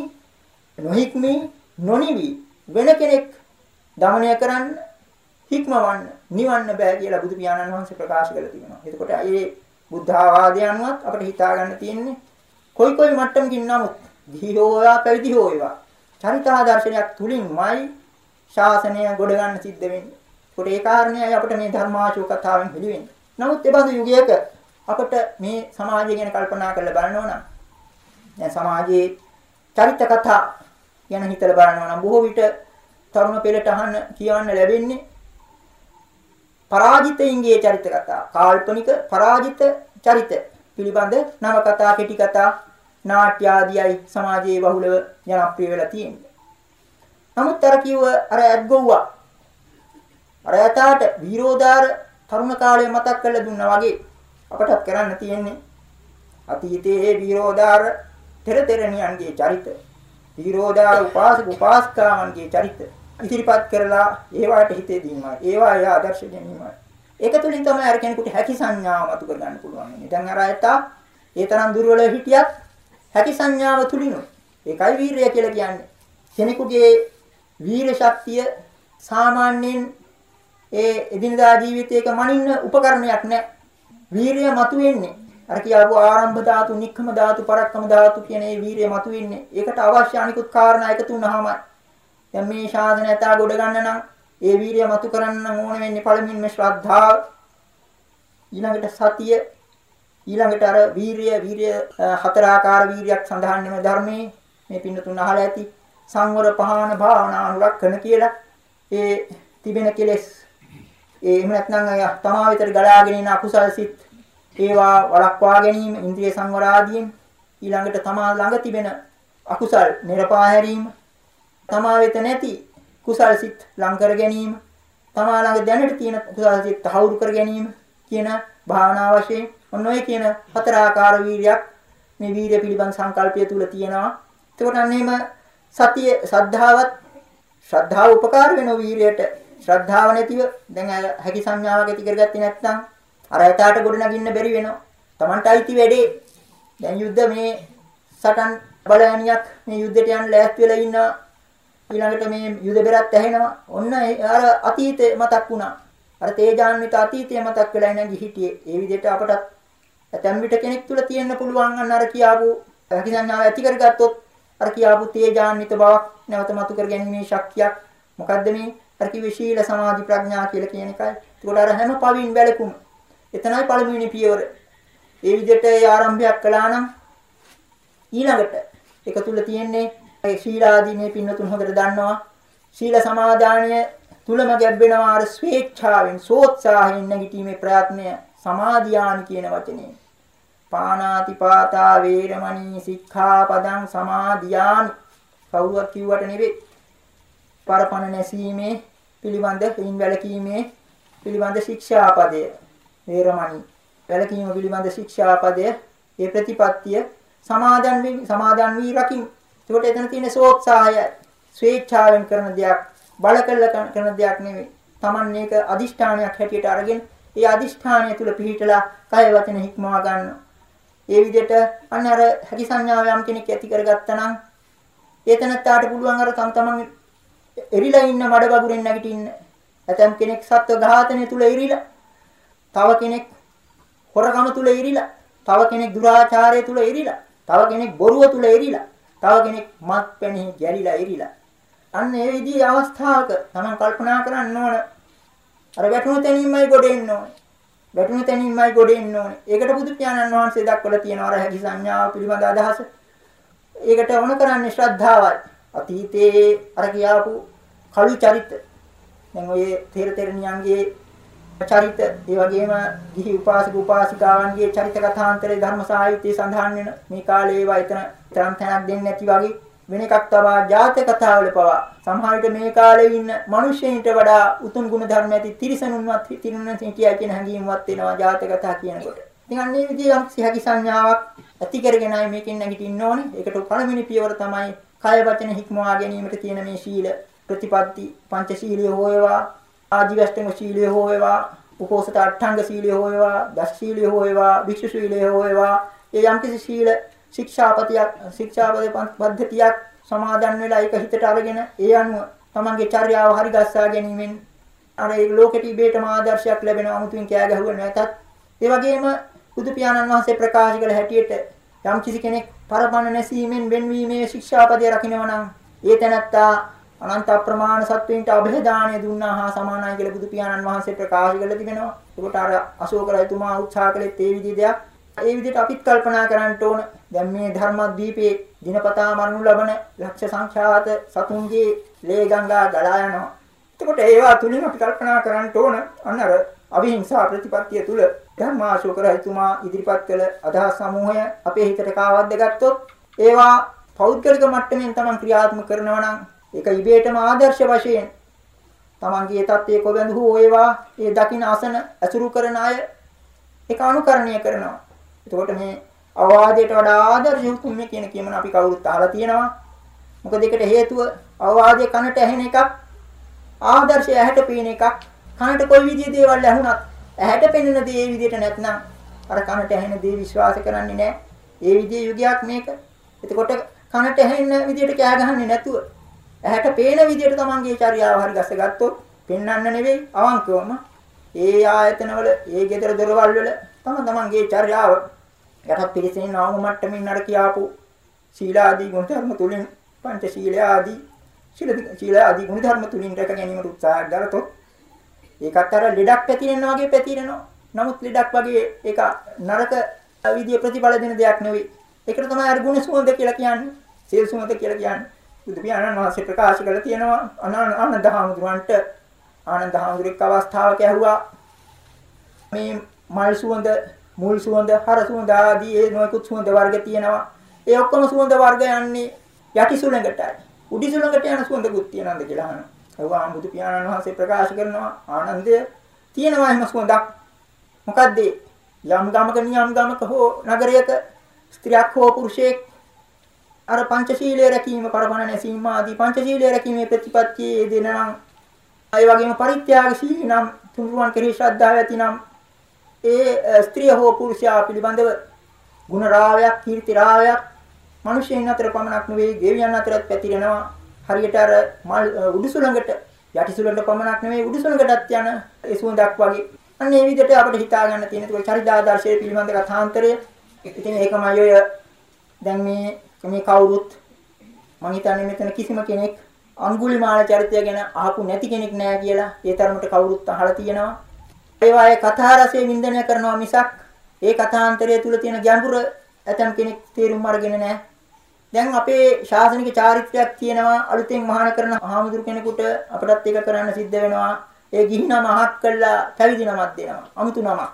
නොහික්මි, නොනිවි වෙන කෙනෙක් දමනය කරන්න, හික්මවන්න, නිවන්න බෑ කියලා බුදු පියාණන් වහන්සේ ප්‍රකාශ කරලා තිබෙනවා. එතකොට ඒ බුද්ධ ආවාදය අනුවත් අපිට හිතා ගන්න තියෙන්නේ කොයි කොයි මට්ටමකින් නමුත් ගිහි හෝවා පැවිදි හෝවා චරිතාදර්ශනයක් තුලින්මයි ශාසනය ගොඩ ගන්න සිද්ධ වෙන්නේ. ඒකට ඒ කාරණේයි අපිට මේ ධර්මාශෝක කතාවෙන් පිළිවෙන්නේ. නමුත් ඒ බඳු යුගයක අපිට මේ සමාජය ගැන කල්පනා කරලා බලනවා නම් දැන් සමාජයේ චරිත කතා ගැන හිතලා බලනවා නම් බොහෝ විට තරුණ පෙළට අහන්න කියවන්න ලැබෙන්නේ පරාජිතයින්ගේ චරිත කතා කාල්පනික පරාජිත චරිත පිළිබඳ නව කතා කෙටි කතා නාට්‍ය ආදියයි සමාජයේ බහුලව ජනප්‍රිය වෙලා තියෙන්නේ. නමුත් අර කිව්ව අර ඇද්ගොව්වා අර යතාට වීරෝදාර තරුණ කාලය මතක් කරලා දුන්නා වගේ අපටත් කරන්න තියෙන්නේ. අතීතයේ වීරෝදාර තෙරතෙරණියන්ගේ චරිත වීරෝදාර උපාසක උපාසිකාවන්ගේ චරිත ඉදිරිපත් කරලා ඒවාට හිතේ දීමයි ඒවා යා ආදර්ශ ගැනීමයි. ඒක තුලින් තමයි අර කෙනෙකුට හැකි සංඥාව මතු කර ගන්න පුළුවන් වෙන්නේ. දැන් අර අයතා ඒ තරම් දුර්වල හිටියත් හැකි සංඥාව තුලිනු ඒකයි වීරය කියලා කියන්නේ. කෙනෙකුගේ වීර ශක්තිය සාමාන්‍යයෙන් ඒ එදිනදා ජීවිතයක මනින්න උපකරණයක් නැහැ. වීරිය මතුවෙන්නේ. අර කියාපු ආරම්භ ධාතු, නික්කම ධාතු, පරක්කම ධාතු කියන ඒ වීරිය මතුවෙන්නේ. ඒකට අවශ්‍ය අනිකුත් කාරණා එකතු වුණාම දැන් මේ ශාසන ඇතා ගොඩ ගන්න නම් ඒ වීරිය මතු කරන්න ඕන වෙන්නේ පළමුවෙන්ම ශ්‍රද්ධාව. ඊළඟට සතිය. ඊළඟට අර වීරිය වීරිය හතර ආකාර වීරියක් සඳහන් වෙන ධර්මයේ මේ පින්නතුන් අහලා ඇති සංවර පහන භාවනා අනුරක්ෂණ කියලා. ඒ තිබෙන කෙලෙස් ඒ එහෙම නැත්නම් අය තමා වෙතට ගලාගෙන එන අකුසල් සිත් ඒවා වළක්වා ගැනීම ඉන්ද්‍රිය සංවර ආදීන් ඊළඟට තමා ළඟ තිබෙන අකුසල් නිරපා හැරීම තමා වෙත නැති කුසල් සිත් ලං කර ගැනීම තමා ළඟ දැනට තියෙන කුසල් සිත් තහවුරු කර ගැනීම කියන භාවනා වශයෙන් ඔන්න ඔය කියන හතර ආකාර වීරියක් මේ වීරිය පිළිබඳ සංකල්පය තුල තියෙනවා. එතකොට අන්නේම සතිය සද්ධාවත් ශ්‍රද්ධාව උපකාර වෙන වීරියට ශ්‍රද්ධාව නැතිව දැන් හැකි සංඥාවක් ඇති කරගත්තේ නැත්නම් අර ඇතාට ගොඩ නගින්න බැරි වෙනවා. Tamanට අයිති වැඩේ. දැන් යුද්ධ මේ සටන් බලයන්ියක් මේ යුද්ධයට යන්න ලෑස්ති වෙලා ඉන්නවා. ඊළඟට මේ යුද බෙරත් ඇහෙනවා. ඔන්න අර අතීතේ මතක් වුණා. අර තේජාන්විත අතීතය මතක් වෙලා නැගි හිටියේ. ඒ විදිහට අපටත් ඇතැම් විට කෙනෙක් තුල තියෙන්න පුළුවන් අන්න අර කියාපු හැකි සංඥාව ඇති කරගත්තොත් අර කියාපු තේජාන්විත බවක් නැවත මතු කර ගැනීමේ ශක්තියක් මොකද්ද මේ අර කිව්වේ ශීල සමාධි ප්‍රඥා කියලා කියන එකයි. ඒකට අර හැම පවින් වැළකුම. එතනයි පළමුවෙනි පියවර. ඒ විදිහට ඒ ආරම්භයක් කළා නම් ඊළඟට ඒක තුල තියෙන්නේ ඒ ශීලාදී මේ පින්නතුන් හොඳට දන්නවා. ශීල සමාදානය තුලම ගැබ්බෙනවා අර ස්වේච්ඡාවෙන් සෝත්සාහයෙන් නැගිටීමේ ප්‍රයත්නය සමාධියානි කියන වචනේ. පානාති පාතා වේරමණී සික්ඛාපදං සමාදියානි කවුරුත් කිව්වට නෙවෙයි පරපණ නැසීමේ පිළිබඳ හින් වැළකීමේ පිළිබඳ ශික්ෂාපදය. වේරමණී. වැළකීම පිළිබඳ ශික්ෂාපදය ඒ ප්‍රතිපත්තිය සමාදන් වී සමාදන් වී රකින් ඒකට එතන තියෙන සෝත්සාහය ස්වේච්ඡාවෙන් කරන දෙයක් බල කළ කරන දෙයක් නෙවෙයි Taman මේක අදිෂ්ඨානයක් හැටියට අරගෙන ඒ අදිෂ්ඨානය තුල පිහිටලා කය වචන හික්මවා ගන්න. ඒ විදිහට අන්න අර හැකි සංඥාව යම් කෙනෙක් ඇති කරගත්තා නම් ඒ තනත්තාට පුළුවන් අර තම තමන් එරිලා ඉන්න මඩ වගුරෙන් නැගිටින්න. ඇතම් කෙනෙක් සත්ව ඝාතනය තුල ඉරිලා. තව කෙනෙක් හොරකම තුල ඉරිලා. තව කෙනෙක් දුරාචාරය තුල ඉරිලා. තව කෙනෙක් බොරුව තුල ඉරිලා. තව කෙනෙක් මත්පැනෙහි ගැලිලා ඉරිලා. අන්න ඒ විදිහේ අවස්ථාවක තමන් කල්පනා කරන්න ඕන. අර වැටුණු තැනින්මයි ගොඩ එන්න ඕනේ. වැටුණු තැනින්මයි ගොඩ එන්න ඕනේ. ඒකට බුදු පියාණන් වහන්සේ දක්වලා තියෙනවා අර හැකි සංඥාව පිළිබඳ අදහස. ඒකට ඕන කරන්නේ ශ්‍රද්ධාවයි. අතීතයේ අර කියාපු කළු චරිත දැන් ඔය තේර තෙරණියන්ගේ චරිත ඒ වගේම ගිහි උපාසක උපාසිකාවන්ගේ චරිත කථාන්තරේ ධර්ම සාහිත්‍යයේ සඳහන් වෙන මේ කාලේ ඒවා එතන තරම් තැනක් දෙන්නේ නැති වගේ වෙන එකක් තබා ජාතක කතාවල පවා සමහර විට මේ කාලේ ඉන්න මිනිස්සුන්ට වඩා උතුම් ගුණ ධර්ම ඇති තිරිසනුන්වත් තිරිසනුන් කියයි කියන හැඟීමවත් එනවා ජාතක කතා කියනකොට. ඉතින් අන්නේ විදිහේ යම් සිහකි සංඥාවක් ඇති කරගෙනයි මේකෙන් නැගිටින්න ඕනේ. ඒකට පළවෙනි පියවර තමයි කය වචන හික්මවා ගැනීමට තියෙන මේ ශීල. ප්‍රතිපatti පංචශීලිය හෝයවා ආජීවස්තම ශීලිය හෝයවා උපෝසත අට්ඨංග සීලිය හෝයවා දස් සීලිය හෝයවා භික්ෂු සීලිය හෝයවා. ඒ යම්කිසි ශීල ශික්ෂාපතියක් ශික්ෂාපද පද්ධතියක් සමාදන් වෙලා ඒක හිතට අරගෙන ඒ අනුව තමන්ගේ චර්යාව හරි ගස්සා ගැනීමෙන් අර ඒ ලෝකෙට ඉබේටම ආදර්ශයක් ලැබෙන අමුතුවෙන් කෑ ගැහුව නැතත් ඒ වගේම බුදු පියාණන් වහන්සේ ප්‍රකාශ කළ හැටියට යම් කිසි කෙනෙක් පරපණ නැසීමෙන් වෙන්වීමේ ශික්ෂාපදය රකින්නවා නම් ඒ තැනත්තා අනන්ත අප්‍රමාණ සත්වයින්ට અભේදානය දුන්නා හා සමානයි කියලා බුදු පියාණන් වහන්සේ ප්‍රකාශ කළා තිබෙනවා. ඒකට අර අශෝක රජතුමා උත්සාහ කළේ ඒ විදිහ දෙයක්. ඒ විදිහට අපිත් කල්පනා කරන්න ඕන. දැන් මේ ධර්මද්වීපයේ දිනපතා මරණු ලබන ලක්ෂ සංඛ්‍යාත සතුන්ගේ ලේ ගංගා ගලා යනවා. එතකොට ඒවා තුලින් අපි කල්පනා කරන්න ඕන අන්න අර අවිහිංසා ප්‍රතිපත්තිය තුල ධර්මාශෝක රජතුමා ඉදිරිපත් කළ අදහස් සමූහය අපේ හිතට කාවද්ද ගත්තොත් ඒවා පෞද්ගලික මට්ටමින් තමන් ක්‍රියාත්මක කරනවා නම් ඒක ඉබේටම ආදර්ශ වශයෙන් තමන්ගේ தත්ත්වයේ කොබඳු හෝ ඒවා ඒ දකින්න අසන අසුරු කරන අය ඒක අනුකරණය කරනවා. එතකොට මේ අවවාදයට වඩා ආදර්ශ උතුම්ය කියන කියමන අපි කවුරුත් අහලා තියෙනවා. මොකද ඒකට හේතුව අවවාදයේ කනට ඇහෙන එකක් ආදර්ශය ඇහැට පේන එකක් කනට කොයි විදිහේ දේවල් ඇහුණත් ඇහැට පෙනෙන දේ ඒ විදිහට නැත්නම් අර කනට ඇහෙන දේ විශ්වාස කරන්නේ නැහැ. ඒ විදිහේ යුගයක් මේක. එතකොට කනට ඇහෙන විදිහට කෑ ගහන්නේ නැතුව ඇහැට පේන විදිහට තමන්ගේ චර්යාව හරි ගස්ස ගත්තොත් පෙන්වන්න නෙවෙයි අවංකවම ඒ ආයතනවල ඒ ගෙදර දොරවල් වල තම තමන්ගේ චර්යාව යටත් පිළිසෙන නාම මට්ටමින් අර කියාපු සීලාදී ගුණ ධර්ම තුලින් පංච සීල ආදී සීල සීල ආදී ගුණ ධර්ම තුලින් රැක ගැනීමට උත්සාහ කරතොත් ඒකත් අර ලෙඩක් පැතිරෙනවා වගේ පැතිරෙනවා. නමුත් ලෙඩක් වගේ ඒක නරක විදිය ප්‍රතිඵල දෙන දෙයක් නෙවෙයි. ඒකට තමයි අර ගුණ සුවඳ කියලා කියන්නේ. සීල සුවඳ කියලා කියන්නේ. බුදු පියාණන් වහන්සේ ප්‍රකාශ කළා තියෙනවා ආනන්ද හාමුදුරන්ට ආනන්ද හාමුදුරෙක් අවස්ථාවක ඇහුවා මේ මල් සුවඳ මුල් සුවඳ හර සුවඳ ආදී ඒ නොයෙකුත් සුවඳ වර්ග තියෙනවා ඒ ඔක්කොම සුවඳ වර්ග යන්නේ යටි සුළඟටයි උඩි සුළඟට යන සුවඳකුත් තියෙනවද කියලා අහනවා ඒවා බුදු පියාණන් වහන්සේ ප්‍රකාශ කරනවා ආනන්දය තියෙනවා එහෙම සුවඳක් මොකද්ද? යම් ගමක නියම් ගමක හෝ නගරයක ස්ත්‍රියක් හෝ පුරුෂයෙක් අර පංචශීලයේ රැකීම පරපණ නැසීම ආදී පංචශීලයේ රැකීමේ ප්‍රතිපත්තියේ දෙනනම් ඒ වගේම පරිත්‍යාගශීලී නම් තුන්රුවන් කෙරෙහි ශ්‍රද්ධාව ඇතිනම් ඒ ස්ත්‍රිය හෝ පුරුෂයා පිළිබඳව ගුණ රාවයක් කීර්ති රාවයක් මිනිසෙන් අතර පමණක් නෙවෙයි දෙවියන් අතරත් පැතිරෙනවා. හරියට අර මල් උඩුසුලඟට යටිසුලඟට පමණක් නෙවෙයි උඩුසුලඟටත් යන ඒ සුවඳක් වගේ අන්න ඒ විදිහට අපිට හිතා ගන්න තියෙන ඒක චරිතාදර්ශයේ පිළිබඳ කථාන්තරය ඉතින් ඒකමයි ඔය දැන් මේ මේ කවුරුත් මම හිතන්නේ මෙතන කිසිම කෙනෙක් අඟුලිමාල චරිතය ගැන අහපු නැති කෙනෙක් නෑ කියලා ඒ තරමට කවුරුත් අහලා තියෙනවා. ඒවායේ කතා රසය වින්දනය කරනවා මිසක් ඒ කථාන්තරය තුල තියෙන ගැඹුර ඇතම් කෙනෙක් තේරුම් අරගෙන නෑ. දැන් අපේ ශාසනික චාරිත්‍රයක් තියෙනවා අලුතෙන් මහාන කරන ආහමුදුරු කෙනෙකුට අපටත් ඒක කරන්න සිද්ධ වෙනවා. ඒ ගිහිනම අහක් කළා පැවිදි නමක් දෙනවා. අමුතු නමක්.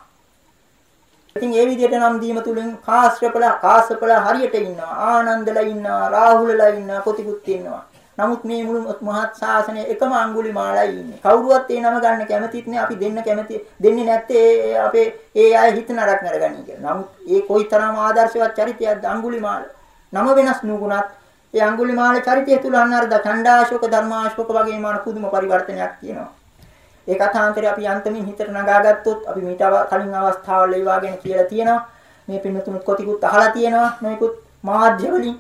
ඉතින් ඒ විදිහට නම් දීම තුලින් කාශ්‍යපලා කාශ්‍යපලා හරියට ඉන්නවා ආනන්දලා ඉන්නවා රාහුලලා ඉන්නවා කොතිකුත් ඉන්නවා නමුත් මේ මුළු මහත් ශාසනය එකම අඟුලිමාලයි ඉන්නේ කවුරුවත් ඒ නම ගන්න කැමතිත් නෑ අපි දෙන්න කැමති දෙන්නේ නැත්තේ අපේ ඒ අය හිත නරක නරගනී කියලා නමුත් ඒ කොයිතරම් ආදර්ශවත් චරිතයක්ද අඟුලිමාල නම වෙනස් නුගුණත් ඒ අඟුලිමාල චරිතය තුල අන්නර්ධ ඛණ්ඩාශෝක ධර්මාශෝක වගේ මාන පුදුම පරිවර්තනයක් තියෙනවා ඒ කථාන්තරය අපි යන්තමින් හිතට නගාගත්තොත් අපි මීට කලින් අවස්ථාවල ඒවා ගැන කියලා තියෙනවා. මේ පින්නතුනුත් කොටිකුත් අහලා තියෙනවා. මේකුත් මාධ්‍ය වලින්.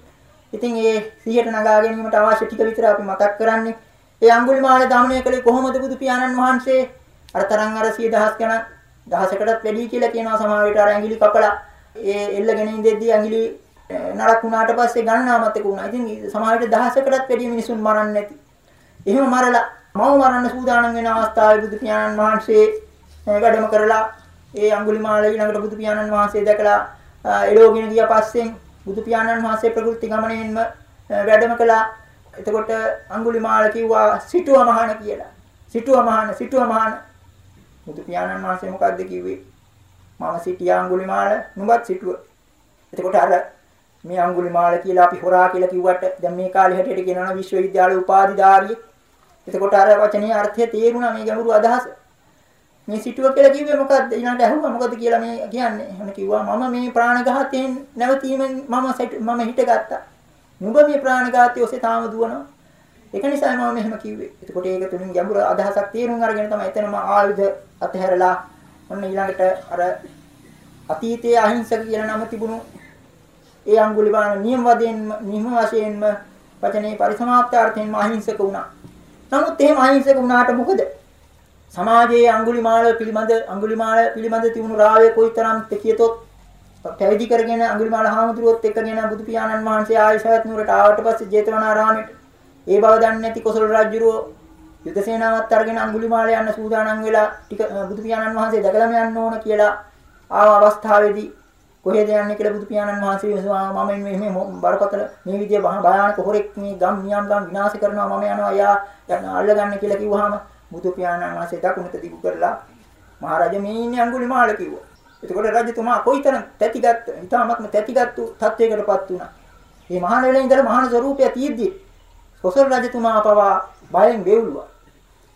ඉතින් ඒ සිහියට නගා ගැනීමට අවශ්‍ය ටික විතර අපි මතක් කරන්නේ. ඒ අඟුලිමාල දමනය කළේ කොහොමද බුදු පියාණන් වහන්සේ? අර තරම් අර 10000 ගණන් දහසකටත් වැඩි කියලා කියනවා සමහර විට අර ඇඟිලි කපලා ඒ එල්ලගෙන ඉඳෙද්දී ඇඟිලි නරක් වුණාට පස්සේ ගණනාමත් එක වුණා. ඉතින් සමහර විට දහසකටත් වැඩි මිනිසුන් මරන්නේ නැති. එහෙම මරලා මව මරන්න සූදානම් වෙන අවස්ථාවේ බුදු පියාණන් වහන්සේ වැඩම කරලා ඒ අඟුලිමාල ඊළඟට බුදු පියාණන් වහන්සේ දැකලා එළෝගෙන ගිය පස්සෙන් බුදු පියාණන් වහන්සේ ප්‍රകൃති ගමනෙන්ම වැඩම කළා. එතකොට අඟුලිමාල කිව්වා සිටුව මහාන කියලා. සිටුව මහාන සිටුව මහාන බුදු පියාණන් වහන්සේ මොකද්ද කිව්වේ? මම සිටියා අඟුලිමාල නුඹත් සිටුව. එතකොට අර මේ අඟුලිමාල කියලා අපි හොරා කියලා කිව්වට දැන් මේ කාලේ හැටියට කියනවා විශ්වවිද්‍යාල උපාධිධාරියෙක් එතකොට අර වචනේ අර්ථය තේරුණා මේ ගැඹුරු අදහස. මේ සිටුව කියලා කිව්වේ මොකද්ද? ඊළඟට ඇහුවා මොකද්ද කියලා මේ කියන්නේ. එහෙම කිව්වා මම මේ ප්‍රාණඝාතයෙන් නැවතීමෙන් මම මම හිටගත්තා. නුඹ මේ ප්‍රාණඝාතය ඔස්සේ තාම දුවනවා. ඒක නිසා මම මෙහෙම කිව්වේ. එතකොට ඒක තුලින් ගැඹුරු අදහසක් තේරුම් අරගෙන තමයි එතනම ආයුධ අතහැරලා ඔන්න ඊළඟට අර අතීතයේ අහිංසක කියන නම තිබුණු ඒ අඟුලිමාල නියම වදෙන් නියම වශයෙන්ම වචනේ පරිසමාප්තාර්ථයෙන්ම අහිංසක වුණා. නමුත් එහෙම අහිංසක වුණාට මොකද? සමාජයේ අඟුලිමාල පිළිබඳ අඟුලිමාල පිළිබඳ තිබුණු රාවය කොයිතරම් කියතොත් පැවිදි කරගෙන අඟුලිමාල හාමුදුරුවොත් එක්කගෙන බුදු පියාණන් වහන්සේ ආයශවත් නුවරට ආවට පස්සේ ජේතවනාරාමයට ඒ බව දන්නේ නැති කොසල් රජුරෝ යුද සේනාවත් අරගෙන අඟුලිමාල යන්න සූදානම් වෙලා ටික බුදු පියාණන් වහන්සේ දැකලාම යන්න ඕන කියලා ආව අවස්ථාවේදී කොහෙද යන්නේ කියලා බුදු පියාණන් වහන්සේ විසුවා මම මේ මේ බරපතල මේ විදිය භයානක හොරෙක් මේ ගම් නියම් ගම් විනාශ කරනවා මම යනවා යා යන්න අල්ලගන්න කියලා කිව්වහම බුදු පියාණන් වහන්සේ දකුණට දිගු කරලා මහරජා මේ ඉන්නේ අඟුලිමාල කිව්වා. එතකොට රජතුමා කොයිතරම් තැතිගත් ඊටමත්ම තැතිගත්තු තත්වයකටපත් වුණා. මේ මහාන වෙලේ ඉඳලා මහාන ස්වරූපය තියෙද්දි කොසල් රජතුමා පවා බයෙන් වෙවුලුවා.